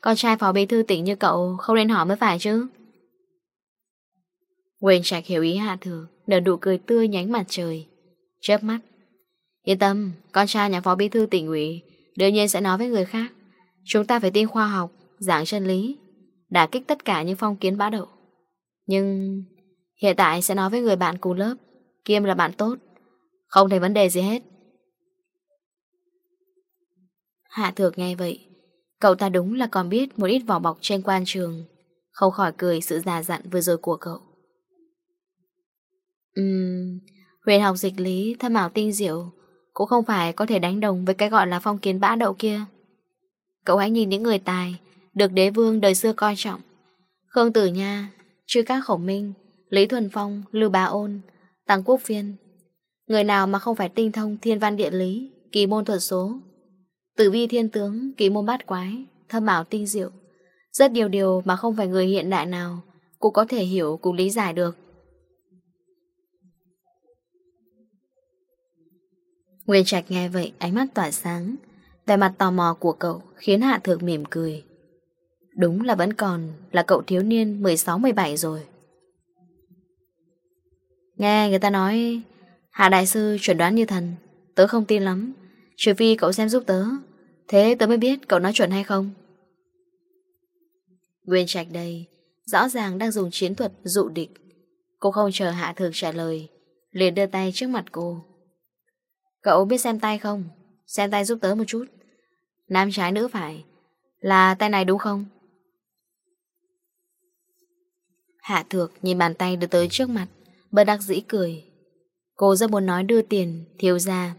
Con trai phó bí thư tỉnh như cậu không nên hỏi mới phải chứ. Quên trạch hiểu ý hạ thược, nở nụ cười tươi nhánh mặt trời. Chớp mắt. Yên tâm, con trai nhà phó bí thư tỉnh ủy đương nhiên sẽ nói với người khác. Chúng ta phải tin khoa học, giảng chân lý, đả kích tất cả những phong kiến bá đậu. Nhưng hiện tại sẽ nói với người bạn cùng lớp, Kim là bạn tốt, không thấy vấn đề gì hết. Hạ thược nghe vậy, cậu ta đúng là còn biết một ít vỏ bọc trên quan trường, không khỏi cười sự già dặn vừa rồi của cậu. Ừm, huyền học dịch lý, thâm ảo tinh diệu, cũng không phải có thể đánh đồng với cái gọi là phong kiến bã đậu kia. Cậu hãy nhìn những người tài Được đế vương đời xưa coi trọng. Khương Tử Nha Chư các khổng minh Lý Thuần Phong, Lưu Bá Ôn Tăng Quốc Phiên. Người nào mà không phải tinh thông thiên văn địa lý Kỳ môn thuật số Tử vi thiên tướng, kỳ môn bát quái Thâm bảo tinh diệu Rất nhiều điều mà không phải người hiện đại nào Cũng có thể hiểu, cũng lý giải được. Nguyên Trạch nghe vậy ánh mắt tỏa sáng. Về mặt tò mò của cậu khiến Hạ Thược mỉm cười. Đúng là vẫn còn là cậu thiếu niên 16-17 rồi. Nghe người ta nói, Hạ Đại Sư chuẩn đoán như thần. Tớ không tin lắm. Trừ phi cậu xem giúp tớ. Thế tớ mới biết cậu nói chuẩn hay không. Nguyên Trạch đây rõ ràng đang dùng chiến thuật dụ địch. Cô không chờ Hạ Thược trả lời. Liền đưa tay trước mặt cô. Cậu biết xem tay không? Xem tay giúp tớ một chút. Nam trái nữ phải. Là tay này đúng không? Hạ thược nhìn bàn tay đưa tới trước mặt, Bất đắc dĩ cười. Cô rất muốn nói đưa tiền, Thiếu ra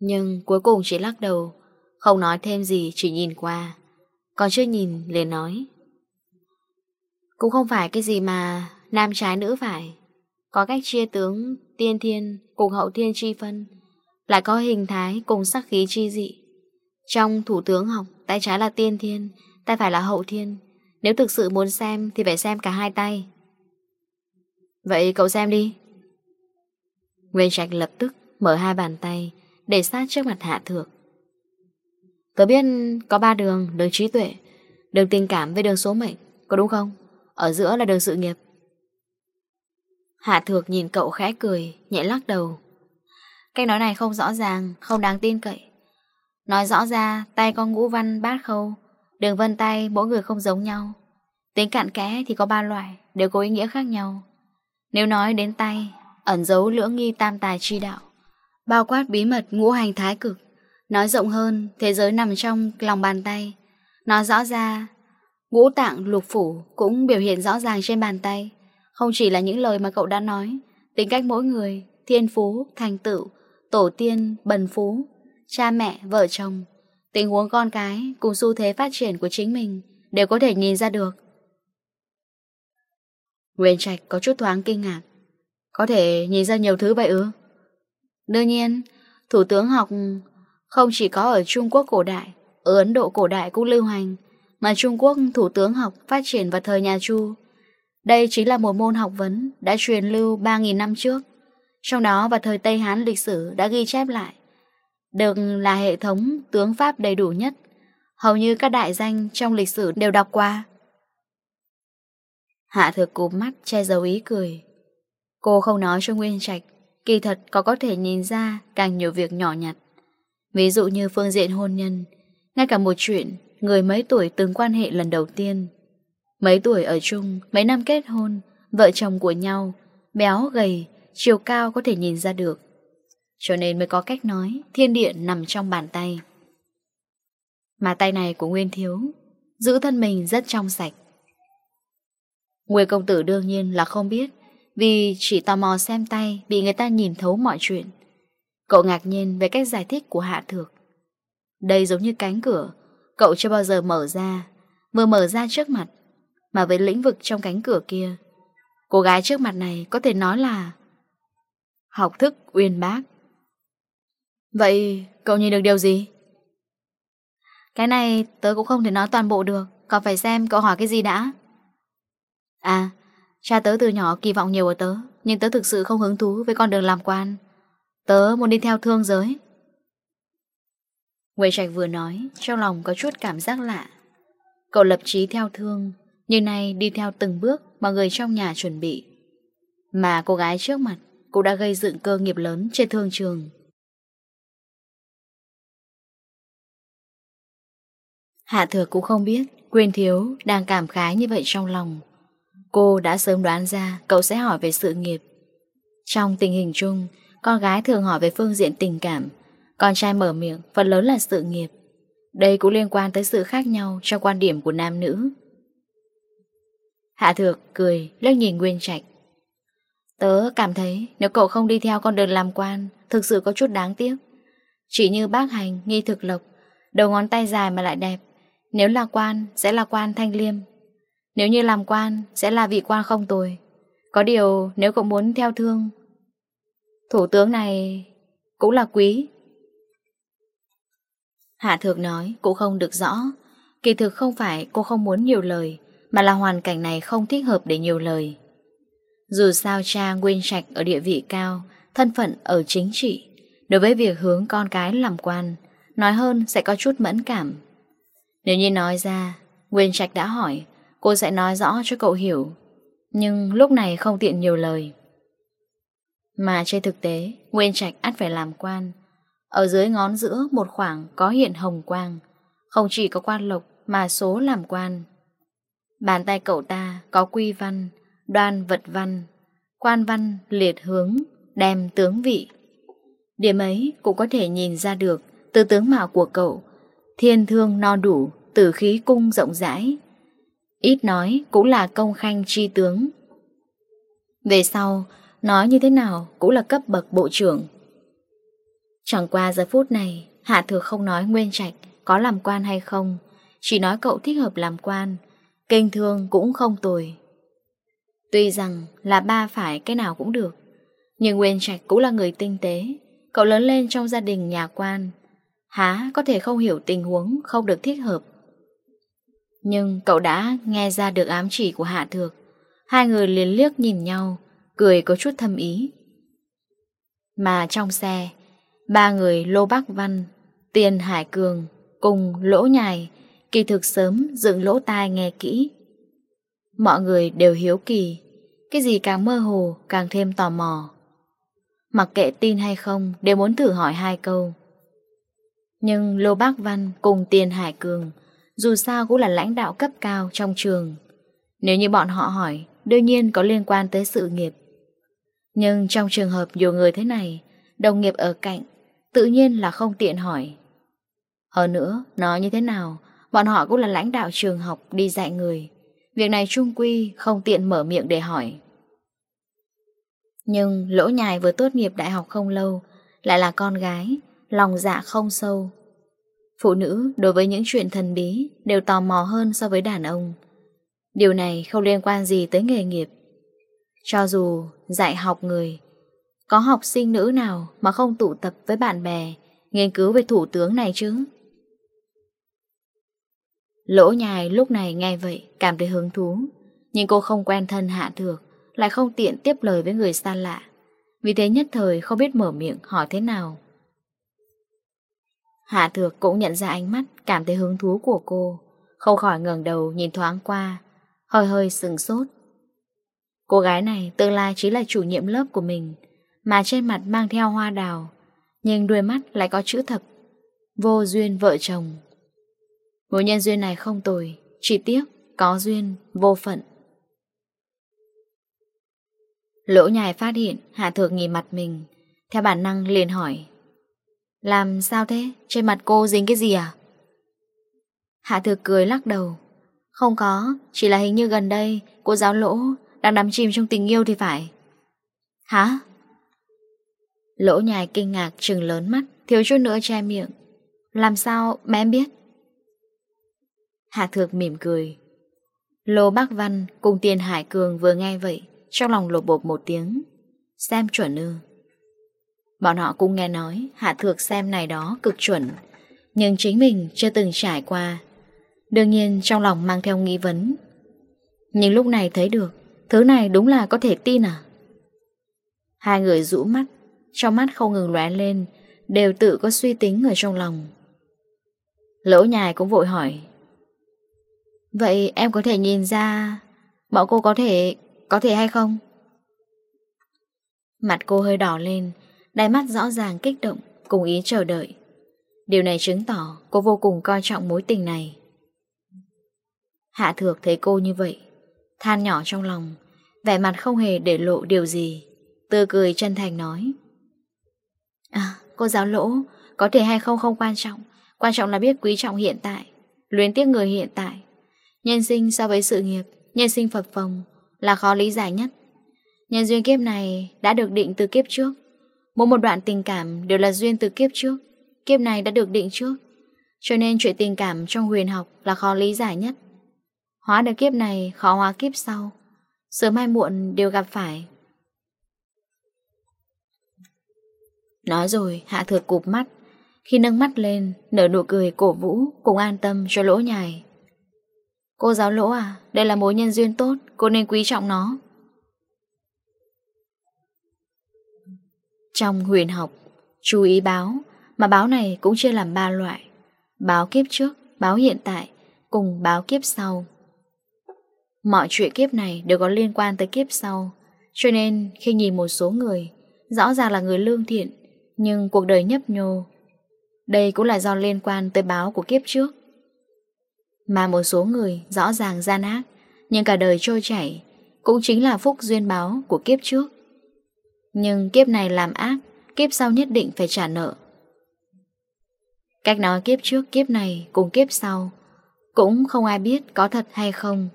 Nhưng cuối cùng chỉ lắc đầu, Không nói thêm gì, chỉ nhìn qua. Còn chưa nhìn, liền nói. Cũng không phải cái gì mà Nam trái nữ phải. Có cách chia tướng, tiên thiên, Cùng hậu thiên chi phân. Lại có hình thái, cùng sắc khí chi dị. Trong thủ tướng học, tay trái là tiên thiên, tay phải là hậu thiên. Nếu thực sự muốn xem thì phải xem cả hai tay. Vậy cậu xem đi. Nguyên Trạch lập tức mở hai bàn tay để sát trước mặt Hạ Thược. Tớ biết có ba đường, đường trí tuệ, đường tình cảm với đường số mệnh, có đúng không? Ở giữa là đường sự nghiệp. Hạ Thược nhìn cậu khẽ cười, nhẹ lắc đầu. Cách nói này không rõ ràng, không đáng tin cậy. Nói rõ ra tay có ngũ văn bát khâu Đường vân tay mỗi người không giống nhau. Tính cạn kẽ thì có ba loại Đều có ý nghĩa khác nhau. Nếu nói đến tay Ẩn giấu lưỡng nghi tam tài chi đạo Bao quát bí mật ngũ hành thái cực Nói rộng hơn Thế giới nằm trong lòng bàn tay. Nói rõ ra Ngũ tạng lục phủ cũng biểu hiện rõ ràng trên bàn tay. Không chỉ là những lời mà cậu đã nói Tính cách mỗi người Thiên phú, thành tựu Tổ tiên, bần phú cha mẹ, vợ chồng, tình huống con cái cùng xu thế phát triển của chính mình đều có thể nhìn ra được. Nguyên Trạch có chút thoáng kinh ngạc. Có thể nhìn ra nhiều thứ vậy ư? Đương nhiên, Thủ tướng học không chỉ có ở Trung Quốc cổ đại, ở Ấn Độ cổ đại cũng lưu hành, mà Trung Quốc Thủ tướng học phát triển vào thời nhà Chu. Đây chính là một môn học vấn đã truyền lưu 3.000 năm trước. Trong đó vào thời Tây Hán lịch sử đã ghi chép lại được là hệ thống tướng Pháp đầy đủ nhất. Hầu như các đại danh trong lịch sử đều đọc qua. Hạ thực cụp mắt, che giấu ý cười. Cô không nói cho Nguyên Trạch, Kỳ thật có có thể nhìn ra càng nhiều việc nhỏ nhặt. Ví dụ như phương diện hôn nhân, Ngay cả một chuyện Người mấy tuổi từng quan hệ lần đầu tiên. Mấy tuổi ở chung, Mấy năm kết hôn, Vợ chồng của nhau, Béo gầy, Chiều cao có thể nhìn ra được. Cho nên mới có cách nói thiên địa nằm trong bàn tay. Mà tay này của Nguyên Thiếu giữ thân mình rất trong sạch. Nguyên công tử đương nhiên là không biết vì chỉ tò mò xem tay bị người ta nhìn thấu mọi chuyện. Cậu ngạc nhiên về cách giải thích của Hạ Thược. Đây giống như cánh cửa, cậu chưa bao giờ mở ra, vừa mở ra trước mặt, mà với lĩnh vực trong cánh cửa kia. Cô gái trước mặt này có thể nói là học thức uyên bác, Vậy cậu nhìn được điều gì? Cái này tớ cũng không thể nói toàn bộ được. Còn phải xem cậu hỏi cái gì đã. À Cha tớ từ nhỏ kỳ vọng nhiều ở tớ Nhưng tớ thực sự không hứng thú với con đường làm quan. Tớ muốn đi theo thương giới. Quê Trạch vừa nói Trong lòng có chút cảm giác lạ. Cậu lập trí theo thương như nay đi theo từng bước Mà người trong nhà chuẩn bị. Mà cô gái trước mặt Cũng đã gây dựng cơ nghiệp lớn trên thương trường. Hạ thừa cũng không biết Quyên Thiếu đang cảm khái như vậy trong lòng. Cô đã sớm đoán ra cậu sẽ hỏi về sự nghiệp. Trong tình hình chung Con gái thường hỏi về phương diện tình cảm. Con trai mở miệng phần lớn là sự nghiệp. Đây cũng liên quan tới sự khác nhau Trong quan điểm của nam nữ. Hạ thược cười Lướt nhìn Nguyên Trạch. Tớ cảm thấy nếu cậu không đi theo con đường làm quan Thực sự có chút đáng tiếc. Chỉ như bác hành, nghi thực lộc Đầu ngón tay dài mà lại đẹp. Nếu là quan, sẽ là quan thanh liêm. Nếu như làm quan, sẽ là vị quan không tồi. Có điều, nếu cậu muốn theo thương, Thủ tướng này cũng là quý. Hạ thược nói cũng không được rõ. Kỳ thực không phải cô không muốn nhiều lời, Mà là hoàn cảnh này không thích hợp để nhiều lời. Dù sao cha Nguyên Trạch ở địa vị cao, Thân phận ở chính trị, Đối với việc hướng con cái làm quan, Nói hơn sẽ có chút mẫn cảm. Nếu như nói ra, Nguyên Trạch đã hỏi, cô sẽ nói rõ cho cậu hiểu. Nhưng lúc này không tiện nhiều lời. Mà trên thực tế, Nguyên Trạch ắt phải làm quan. Ở dưới ngón giữa một khoảng có hiện hồng quang. Không chỉ có quan lộc mà số làm quan. Bàn tay cậu ta có quy văn, đoan vật văn, quan văn liệt hướng, đem tướng vị. Điểm ấy cũng có thể nhìn ra được từ tướng mạo của cậu. Thiên thương no đủ, tử khí cung rộng rãi. Ít nói cũng là công khanh tri tướng. Về sau, nói như thế nào cũng là cấp bậc bộ trưởng. Chẳng qua giờ phút này, Hạ thừa không nói Nguyên Trạch có làm quan hay không, chỉ nói cậu thích hợp làm quan, kinh thương cũng không tồi. Tuy rằng là ba phải cái nào cũng được, nhưng Nguyên Trạch cũng là người tinh tế, cậu lớn lên trong gia đình nhà quan, há có thể không hiểu tình huống không được thích hợp. Nhưng cậu đã nghe ra được ám chỉ của Hạ Thược. Hai người liền liếc nhìn nhau, Cười có chút thâm ý. Mà trong xe, Ba người Lô Bắc Văn, Tiền Hải Cường Cùng Lỗ Nhài Kỳ thực sớm dựng lỗ tai nghe kỹ. Mọi người đều hiếu kỳ, Cái gì càng mơ hồ Càng thêm tò mò. Mặc kệ tin hay không, Đều muốn thử hỏi hai câu. Nhưng Lô Bác Văn cùng Tiền Hải Cường dù sao cũng là lãnh đạo cấp cao trong trường. Nếu như bọn họ hỏi, Đương nhiên có liên quan tới sự nghiệp. Nhưng trong trường hợp dù người thế này, Đồng nghiệp ở cạnh, Tự nhiên là không tiện hỏi. Hơn nữa, Nói như thế nào, Bọn họ cũng là lãnh đạo trường học đi dạy người. Việc này trung quy không tiện mở miệng để hỏi. Nhưng lỗ nhài vừa tốt nghiệp đại học không lâu, Lại là con gái, Lòng dạ không sâu Phụ nữ đối với những chuyện thần bí đều tò mò hơn so với đàn ông. Điều này không liên quan gì tới nghề nghiệp. Cho dù dạy học người, có học sinh nữ nào mà không tụ tập với bạn bè, nghiên cứu về thủ tướng này chứ? Lỗ nhài lúc này nghe vậy cảm thấy hứng thú, nhưng cô không quen thân hạ thược, lại không tiện tiếp lời với người xa lạ. Vì thế nhất thời không biết mở miệng hỏi thế nào. Hạ Thược cũng nhận ra ánh mắt Cảm thấy hứng thú của cô. Không khỏi ngẩng đầu nhìn thoáng qua Hơi hơi sừng sốt. Cô gái này tương lai chính là chủ nhiệm lớp của mình Mà trên mặt mang theo hoa đào Nhưng đuôi mắt lại có chữ thật, Vô duyên vợ chồng. Mối nhân duyên này không tồi Chỉ tiếc có duyên vô phận. Lỗ nhài phát hiện Hạ Thược nghỉ mặt mình Theo bản năng liền hỏi làm sao thế? Trên mặt cô dính cái gì à? Hạ thực cười lắc đầu Không có, chỉ là hình như gần đây Cô giáo lỗ đang đắm chìm trong tình yêu thì phải Hả? Lỗ nhài kinh ngạc trừng lớn mắt Thiếu chút nữa che miệng Làm sao bé biết? Hạ thược mỉm cười Lô Bắc Văn cùng Tiền Hải Cường vừa nghe vậy Trong lòng lột bột một tiếng Xem chuẩn ư Bọn họ cũng nghe nói Hạ Thược xem này đó cực chuẩn, Nhưng chính mình chưa từng trải qua. Đương nhiên trong lòng mang theo nghi vấn. Nhưng lúc này thấy được, Thứ này đúng là có thể tin à? Hai người rũ mắt, Trong mắt không ngừng lóe lên, Đều tự có suy tính ở trong lòng. Lỗ nhài cũng vội hỏi. Vậy em có thể nhìn ra Bọn cô có thể Có thể hay không? Mặt cô hơi đỏ lên Đáy mắt rõ ràng kích động, Cùng ý chờ đợi. Điều này chứng tỏ cô vô cùng coi trọng mối tình này. Hạ thược thấy cô như vậy, Than nhỏ trong lòng, Vẻ mặt không hề để lộ điều gì, Tươi cười chân thành nói. À cô giáo lỗ, Có thể hay không không quan trọng Quan trọng là biết quý trọng hiện tại, Luyến tiếc người hiện tại. Nhân sinh so với sự nghiệp, Nhân sinh phật phòng Là khó lý giải nhất. Nhân duyên kiếp này đã được định từ kiếp trước. Mỗi một đoạn tình cảm đều là duyên từ kiếp trước. Kiếp này đã được định trước. Cho nên chuyện tình cảm trong huyền học là khó lý giải nhất. Hóa được kiếp này, khó hóa kiếp sau. Sớm mai muộn đều gặp phải. Nói rồi, Hạ Thừa cụp mắt. Khi nâng mắt lên, Nở nụ cười cổ vũ, Cùng an tâm cho lỗ nhài. Cô giáo lỗ à Đây là mối nhân duyên tốt, Cô nên quý trọng nó. Trong huyền học, chú ý báo, mà báo này cũng chia làm ba loại. Báo kiếp trước, báo hiện tại, cùng báo kiếp sau. Mọi chuyện kiếp này đều có liên quan tới kiếp sau, cho nên khi nhìn một số người, rõ ràng là người lương thiện, nhưng cuộc đời nhấp nhô. Đây cũng là do liên quan tới báo của kiếp trước. Mà một số người rõ ràng gian ác, nhưng cả đời trôi chảy, cũng chính là phúc duyên báo của kiếp trước. Nhưng kiếp này làm ác, Kiếp sau nhất định phải trả nợ. Cách nói kiếp trước, kiếp này Cùng kiếp sau, Cũng không ai biết có thật hay không.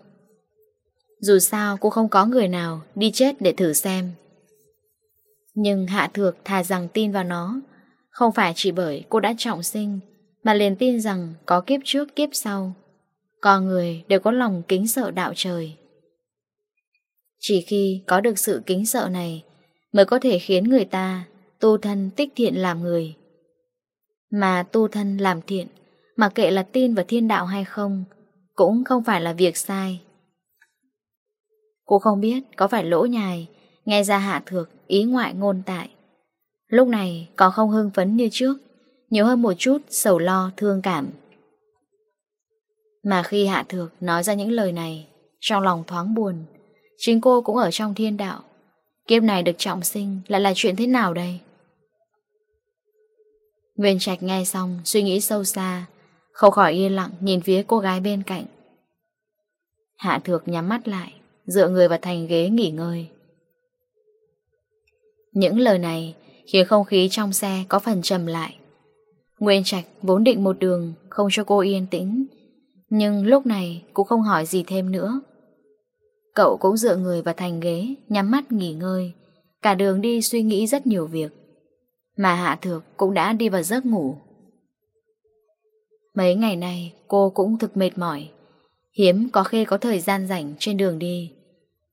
Dù sao cũng không có người nào Đi chết để thử xem. Nhưng Hạ Thược thà rằng tin vào nó, Không phải chỉ bởi cô đã trọng sinh, Mà liền tin rằng có kiếp trước, kiếp sau, Con người đều có lòng kính sợ đạo trời. Chỉ khi có được sự kính sợ này mới có thể khiến người ta tu thân tích thiện làm người. Mà tu thân làm thiện, mà kệ là tin vào thiên đạo hay không, cũng không phải là việc sai. Cô không biết có phải lỗ nhài, nghe ra hạ thược, ý ngoại ngôn tại. Lúc này có không hưng phấn như trước, nhiều hơn một chút sầu lo, thương cảm. Mà khi hạ thược nói ra những lời này, trong lòng thoáng buồn, chính cô cũng ở trong thiên đạo, Kiếp này được trọng sinh Lại là chuyện thế nào đây? Nguyên Trạch nghe xong, Suy nghĩ sâu xa, Không khỏi yên lặng nhìn phía cô gái bên cạnh. Hạ thược nhắm mắt lại, Dựa người vào thành ghế nghỉ ngơi. Những lời này Khiến không khí trong xe có phần trầm lại. Nguyên Trạch vốn định một đường Không cho cô yên tĩnh, Nhưng lúc này cũng không hỏi gì thêm nữa. Cậu cũng dựa người vào thành ghế, Nhắm mắt nghỉ ngơi. Cả đường đi suy nghĩ rất nhiều việc. Mà Hạ Thược cũng đã đi vào giấc ngủ. Mấy ngày nay, cô cũng thực mệt mỏi. Hiếm có khi có thời gian rảnh trên đường đi.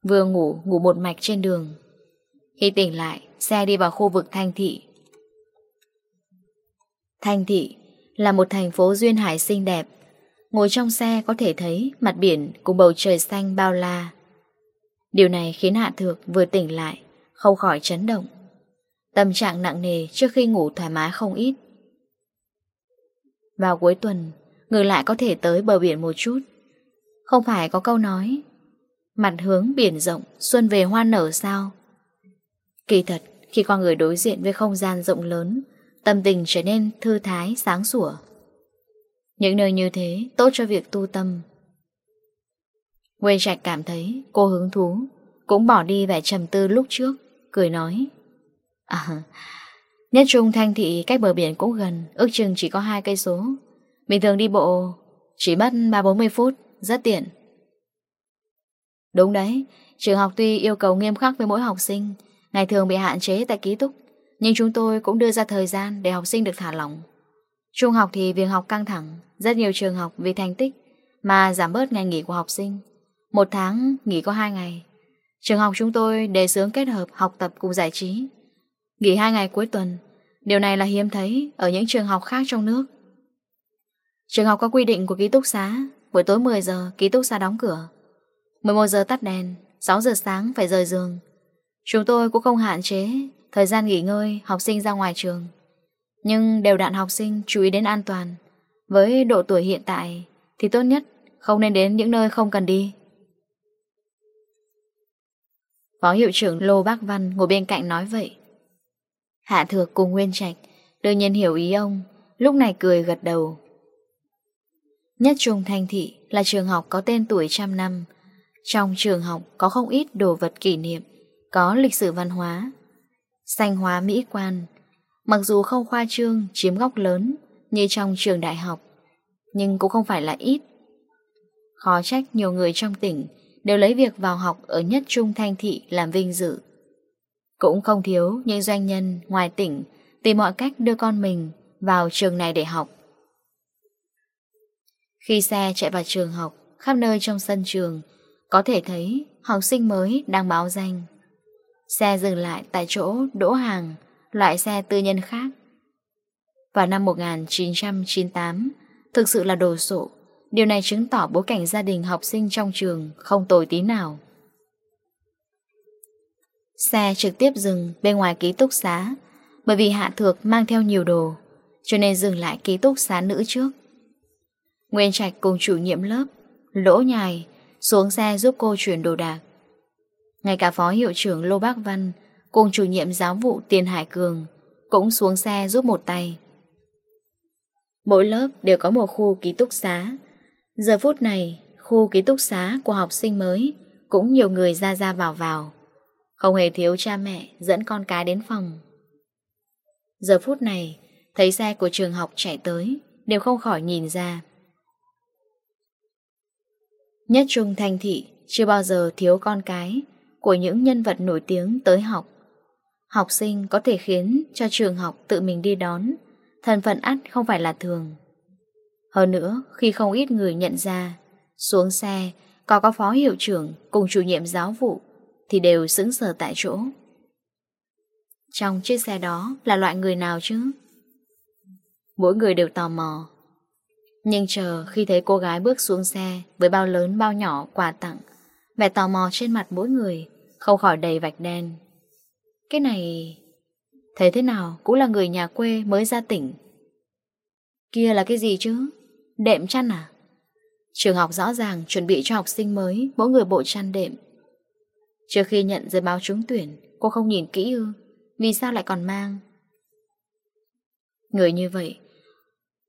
Vừa ngủ ngủ một mạch trên đường. Khi tỉnh lại, Xe đi vào khu vực Thanh Thị. Thanh Thị là một thành phố duyên hải xinh đẹp. Ngồi trong xe có thể thấy mặt biển cùng bầu trời xanh bao la. Điều này khiến Hạ Thược vừa tỉnh lại, Không khỏi chấn động. Tâm trạng nặng nề trước khi ngủ thoải mái không ít. Vào cuối tuần Người lại có thể tới bờ biển một chút. Không phải có câu nói, Mặt hướng biển rộng, Xuân về hoa nở sao? Kỳ thật, Khi con người đối diện với không gian rộng lớn, Tâm tình trở nên thư thái, sáng sủa. Những nơi như thế tốt cho việc tu tâm Quê Trạch cảm thấy cô hứng thú, Cũng bỏ đi vẻ trầm tư lúc trước, Cười nói. À Nhất trung thanh thị cách bờ biển cũng gần, Ước chừng chỉ có hai cây số. Bình thường đi bộ, Chỉ mất 3-40 phút, Rất tiện. Đúng đấy, Trường học tuy yêu cầu nghiêm khắc với mỗi học sinh, Ngày thường bị hạn chế tại ký túc, Nhưng chúng tôi cũng đưa ra thời gian Để học sinh được thả lỏng. Trung học thì việc học căng thẳng, Rất nhiều trường học vì thành tích Mà giảm bớt ngày nghỉ của học sinh. Một tháng nghỉ có hai ngày. Trường học chúng tôi đề xướng kết hợp học tập cùng giải trí. Nghỉ hai ngày cuối tuần. Điều này là hiếm thấy ở những trường học khác trong nước. Trường học có quy định của ký túc xá. Buổi tối 10 giờ, ký túc xá đóng cửa. 11 giờ tắt đèn 6 giờ sáng phải rời giường. Chúng tôi cũng không hạn chế Thời gian nghỉ ngơi học sinh ra ngoài trường. Nhưng đều đạn học sinh chú ý đến an toàn. Với độ tuổi hiện tại Thì tốt nhất không nên đến những nơi không cần đi. Phó hiệu trưởng Lô Bác Văn ngồi bên cạnh nói vậy. Hạ Thược cùng Nguyên Trạch đương nhiên hiểu ý ông, lúc này cười gật đầu. Nhất trùng Thanh Thị là trường học có tên tuổi trăm năm. Trong trường học có không ít đồ vật kỷ niệm, có lịch sử văn hóa, xanh hóa mỹ quan. Mặc dù không khoa trương chiếm góc lớn như trong trường đại học, nhưng cũng không phải là ít. Khó trách nhiều người trong tỉnh đều lấy việc vào học ở nhất trung thanh thị làm vinh dự. Cũng không thiếu những doanh nhân ngoài tỉnh tìm mọi cách đưa con mình vào trường này để học. Khi xe chạy vào trường học, khắp nơi trong sân trường, có thể thấy học sinh mới đang báo danh. Xe dừng lại tại chỗ đỗ hàng, loại xe tư nhân khác. Vào năm 1998, thực sự là đồ sộ. Điều này chứng tỏ bối cảnh gia đình học sinh trong trường không tồi tí nào. Xe trực tiếp dừng bên ngoài ký túc xá bởi vì Hạ Thược mang theo nhiều đồ cho nên dừng lại ký túc xá nữ trước. Nguyên Trạch cùng chủ nhiệm lớp, lỗ nhài, xuống xe giúp cô chuyển đồ đạc. Ngay cả phó hiệu trưởng Lô Bác Văn cùng chủ nhiệm giáo vụ Tiền Hải Cường cũng xuống xe giúp một tay. Mỗi lớp đều có một khu ký túc xá Giờ phút này, khu ký túc xá của học sinh mới cũng nhiều người ra ra vào vào. Không hề thiếu cha mẹ dẫn con cái đến phòng. Giờ phút này, thấy xe của trường học chạy tới, đều không khỏi nhìn ra. Nhất trung thành thị chưa bao giờ thiếu con cái của những nhân vật nổi tiếng tới học. Học sinh có thể khiến cho trường học tự mình đi đón, thân phận ắt không phải là thường. Hơn nữa, khi không ít người nhận ra, xuống xe, có có phó hiệu trưởng cùng chủ nhiệm giáo vụ, thì đều sững sờ tại chỗ. Trong chiếc xe đó là loại người nào chứ? Mỗi người đều tò mò. Nhưng chờ khi thấy cô gái bước xuống xe với bao lớn bao nhỏ quà tặng, vẻ tò mò trên mặt mỗi người không khỏi đầy vạch đen. Cái này... Thế thế nào cũng là người nhà quê mới ra tỉnh. Kia là cái gì chứ? Đệm chăn à? Trường học rõ ràng chuẩn bị cho học sinh mới, Mỗi người bộ chăn đệm. Trước khi nhận giấy báo trúng tuyển, Cô không nhìn kỹ ư? Vì sao lại còn mang? Người như vậy,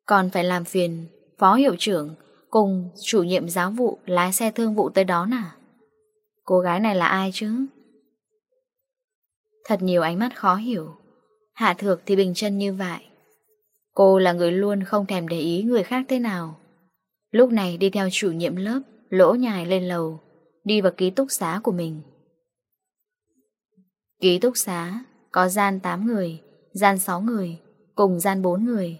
Còn phải làm phiền Phó hiệu trưởng Cùng chủ nhiệm giáo vụ lái xe thương vụ tới đó nà Cô gái này là ai chứ? Thật nhiều ánh mắt khó hiểu. Hạ thược thì bình chân như vậy. Cô là người luôn không thèm để ý người khác thế nào. Lúc này đi theo chủ nhiệm lớp, lỗ nhài lên lầu, đi vào ký túc xá của mình. Ký túc xá có gian 8 người, gian 6 người, cùng gian 4 người.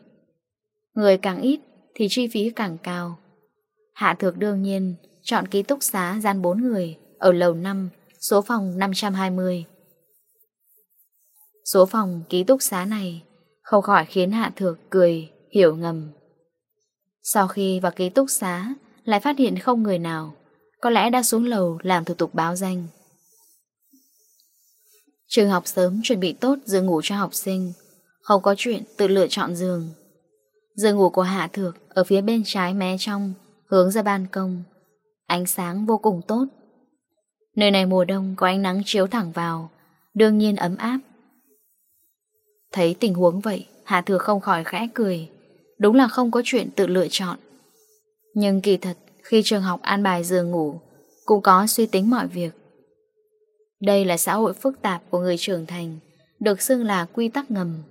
Người càng ít thì chi phí càng cao. Hạ thược đương nhiên chọn ký túc xá gian 4 người ở lầu 5, số phòng 520. Số phòng ký túc xá này không khỏi khiến Hạ Thược cười, Hiểu ngầm. Sau khi vào ký túc xá, Lại phát hiện không người nào. Có lẽ đã xuống lầu làm thủ tục báo danh. Trường học sớm chuẩn bị tốt giường ngủ cho học sinh. Không có chuyện tự lựa chọn giường. Giường ngủ của Hạ Thược Ở phía bên trái mé trong, Hướng ra ban công. Ánh sáng vô cùng tốt. Nơi này mùa đông có ánh nắng chiếu thẳng vào, Đương nhiên ấm áp. Thấy tình huống vậy, Hạ Thừa không khỏi khẽ cười. Đúng là không có chuyện tự lựa chọn. Nhưng kỳ thật, khi trường học an bài giường ngủ, cũng có suy tính mọi việc. Đây là xã hội phức tạp của người trưởng thành, được xưng là quy tắc ngầm.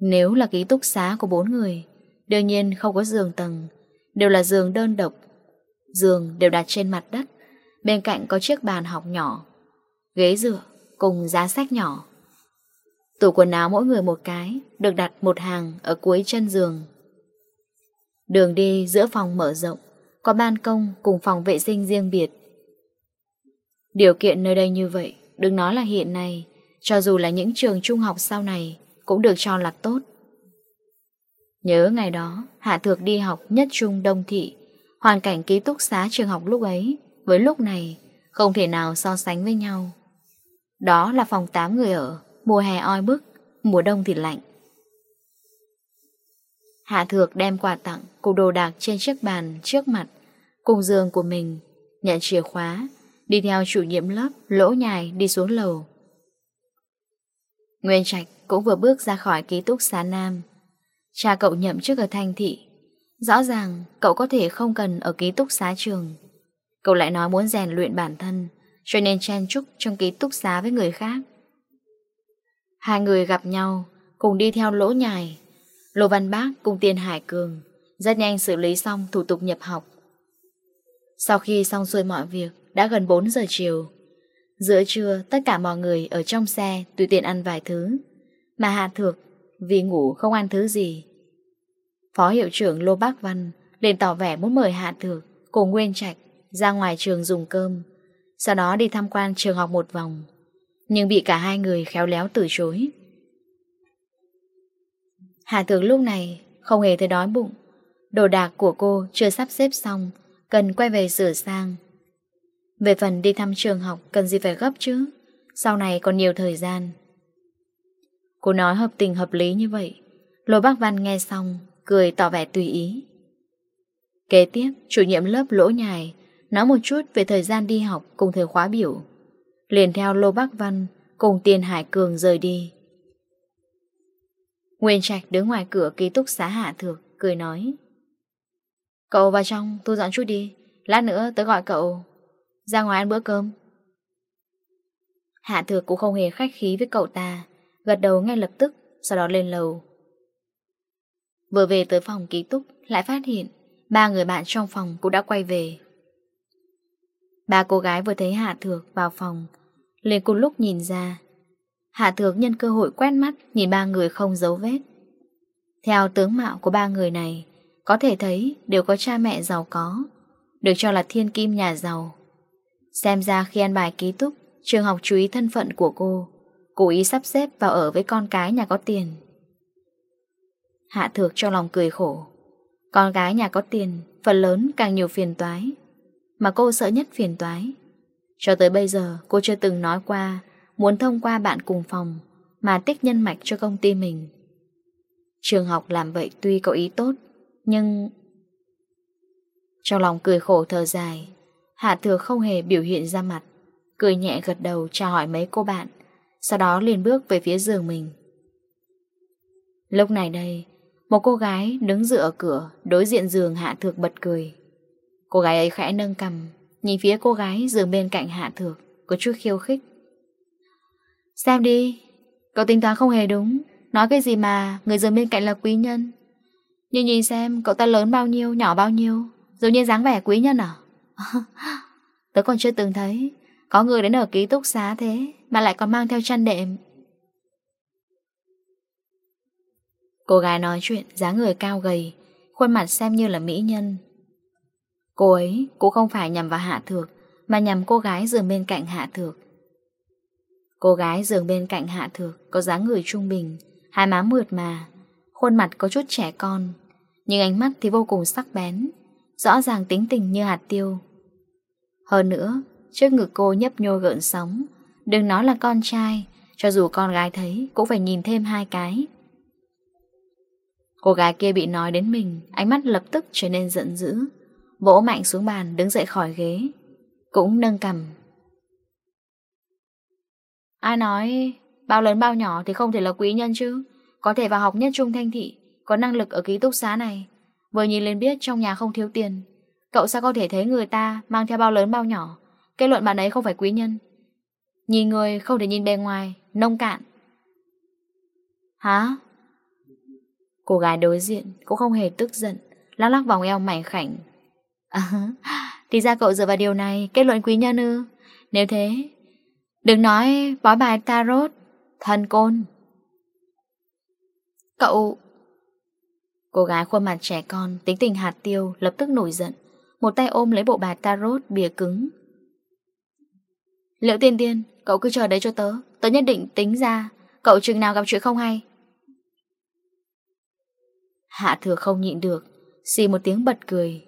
Nếu là ký túc xá của bốn người, đương nhiên không có giường tầng, đều là giường đơn độc. Giường đều đặt trên mặt đất, bên cạnh có chiếc bàn học nhỏ, ghế dựa cùng giá sách nhỏ. Tủ quần áo mỗi người một cái, Được đặt một hàng ở cuối chân giường. Đường đi giữa phòng mở rộng, Có ban công cùng phòng vệ sinh riêng biệt. Điều kiện nơi đây như vậy, Đừng nói là hiện nay, Cho dù là những trường trung học sau này, Cũng được cho là tốt. Nhớ ngày đó, Hạ Thược đi học nhất trung đông thị, Hoàn cảnh ký túc xá trường học lúc ấy, Với lúc này, Không thể nào so sánh với nhau. Đó là phòng 8 người ở Mùa hè oi bức, Mùa đông thì lạnh. Hạ thược đem quà tặng Cùng đồ đạc trên chiếc bàn trước mặt. Cùng giường của mình Nhận chìa khóa, Đi theo chủ nhiệm lớp, lỗ nhài, đi xuống lầu. Nguyên Trạch cũng vừa bước ra khỏi ký túc xá Nam. Cha cậu nhậm chức ở Thanh Thị. Rõ ràng, cậu có thể không cần ở ký túc xá trường. Cậu lại nói muốn rèn luyện bản thân, Cho nên chen chúc trong ký túc xá với người khác. Hai người gặp nhau, cùng đi theo lỗ nhài. Lô Văn Bác cùng tiền Hải Cường rất nhanh xử lý xong thủ tục nhập học. Sau khi xong xuôi mọi việc, đã gần 4 giờ chiều. Giữa trưa, tất cả mọi người ở trong xe tùy tiện ăn vài thứ. Mà Hạ Thược, vì ngủ không ăn thứ gì. Phó hiệu trưởng Lô Bác Văn liền tỏ vẻ muốn mời Hạ Thược cùng Nguyên Trạch ra ngoài trường dùng cơm, sau đó đi tham quan trường học một vòng. Nhưng bị cả hai người khéo léo từ chối. Hà thường lúc này không hề thấy đói bụng. Đồ đạc của cô chưa sắp xếp xong, Cần quay về sửa sang. Về phần đi thăm trường học Cần gì phải gấp chứ? Sau này còn nhiều thời gian. Cô nói hợp tình hợp lý như vậy. Lô Bác Văn nghe xong, Cười tỏ vẻ tùy ý. Kế tiếp, chủ nhiệm lớp lỗ nhài Nói một chút về thời gian đi học Cùng thời khóa biểu liền theo Lô Bắc Văn cùng tiên Hải Cường rời đi. Nguyên Trạch đứng ngoài cửa ký túc xá Hạ Thược, cười nói. Cậu vào trong, tôi dọn chút đi, lát nữa tớ gọi cậu ra ngoài ăn bữa cơm. Hạ Thược cũng không hề khách khí với cậu ta, gật đầu ngay lập tức, sau đó lên lầu. Vừa về tới phòng ký túc, lại phát hiện ba người bạn trong phòng cũng đã quay về. Ba cô gái vừa thấy Hạ Thược vào phòng Lê cùng lúc nhìn ra. Hạ thược nhân cơ hội quét mắt, Nhìn ba người không giấu vết. Theo tướng mạo của ba người này, Có thể thấy đều có cha mẹ giàu có, Được cho là thiên kim nhà giàu. Xem ra khi ăn bài ký túc, Trường học chú ý thân phận của cô, Cố ý sắp xếp vào ở với con cái nhà có tiền. Hạ thược cho lòng cười khổ. Con gái nhà có tiền, Phần lớn càng nhiều phiền toái, Mà cô sợ nhất phiền toái cho tới bây giờ cô chưa từng nói qua muốn thông qua bạn cùng phòng mà tích nhân mạch cho công ty mình. Trường học làm vậy tuy có ý tốt, nhưng... Trong lòng cười khổ thở dài, Hạ Thừa không hề biểu hiện ra mặt, cười nhẹ gật đầu chào hỏi mấy cô bạn, sau đó liền bước về phía giường mình. Lúc này đây, một cô gái đứng dựa cửa đối diện giường Hạ Thược bật cười. Cô gái ấy khẽ nâng cầm, Nhìn phía cô gái giường bên cạnh Hạ Thược, Có chút khiêu khích. Xem đi, Cậu tính toán không hề đúng. Nói cái gì mà người giường bên cạnh là quý nhân. Nhưng nhìn xem cậu ta lớn bao nhiêu, Nhỏ bao nhiêu, Giống như dáng vẻ quý nhân à? Tớ còn chưa từng thấy Có người đến ở ký túc xá thế Mà lại còn mang theo chăn đệm. Cô gái nói chuyện, dáng người cao gầy, Khuôn mặt xem như là mỹ nhân. Cô ấy cũng không phải nhằm vào Hạ Thược, Mà nhằm cô gái giường bên cạnh Hạ Thược. Cô gái giường bên cạnh Hạ Thược Có dáng người trung bình, Hai má mượt mà, Khuôn mặt có chút trẻ con, Nhưng ánh mắt thì vô cùng sắc bén, Rõ ràng tính tình như hạt tiêu. Hơn nữa, Trước ngực cô nhấp nhô gợn sóng, Đừng nói là con trai, Cho dù con gái thấy cũng phải nhìn thêm hai cái. Cô gái kia bị nói đến mình, Ánh mắt lập tức trở nên giận dữ. Vỗ mạnh xuống bàn, đứng dậy khỏi ghế. Cũng nâng cầm. Ai nói, Bao lớn bao nhỏ thì không thể là quý nhân chứ? Có thể vào học nhất trung thanh thị, Có năng lực ở ký túc xá này. Vừa nhìn lên biết trong nhà không thiếu tiền. Cậu sao có thể thấy người ta Mang theo bao lớn bao nhỏ? Kết luận bạn ấy không phải quý nhân. Nhìn người không thể nhìn bề ngoài, Nông cạn. Hả? Cô gái đối diện cũng không hề tức giận, Lắc lắc vòng eo mảnh khảnh. Ờ. Thì ra cậu dựa vào điều này kết luận quý nhân ư? Nếu thế, đừng nói bói bài tarot, thần côn. Cậu... Cô gái khuôn mặt trẻ con, tính tình hạt tiêu, lập tức nổi giận. Một tay ôm lấy bộ bài tarot bìa cứng. Liệu tiên tiên, cậu cứ chờ đấy cho tớ. Tớ nhất định tính ra, cậu chừng nào gặp chuyện không hay. Hạ thừa không nhịn được, xì một tiếng bật cười,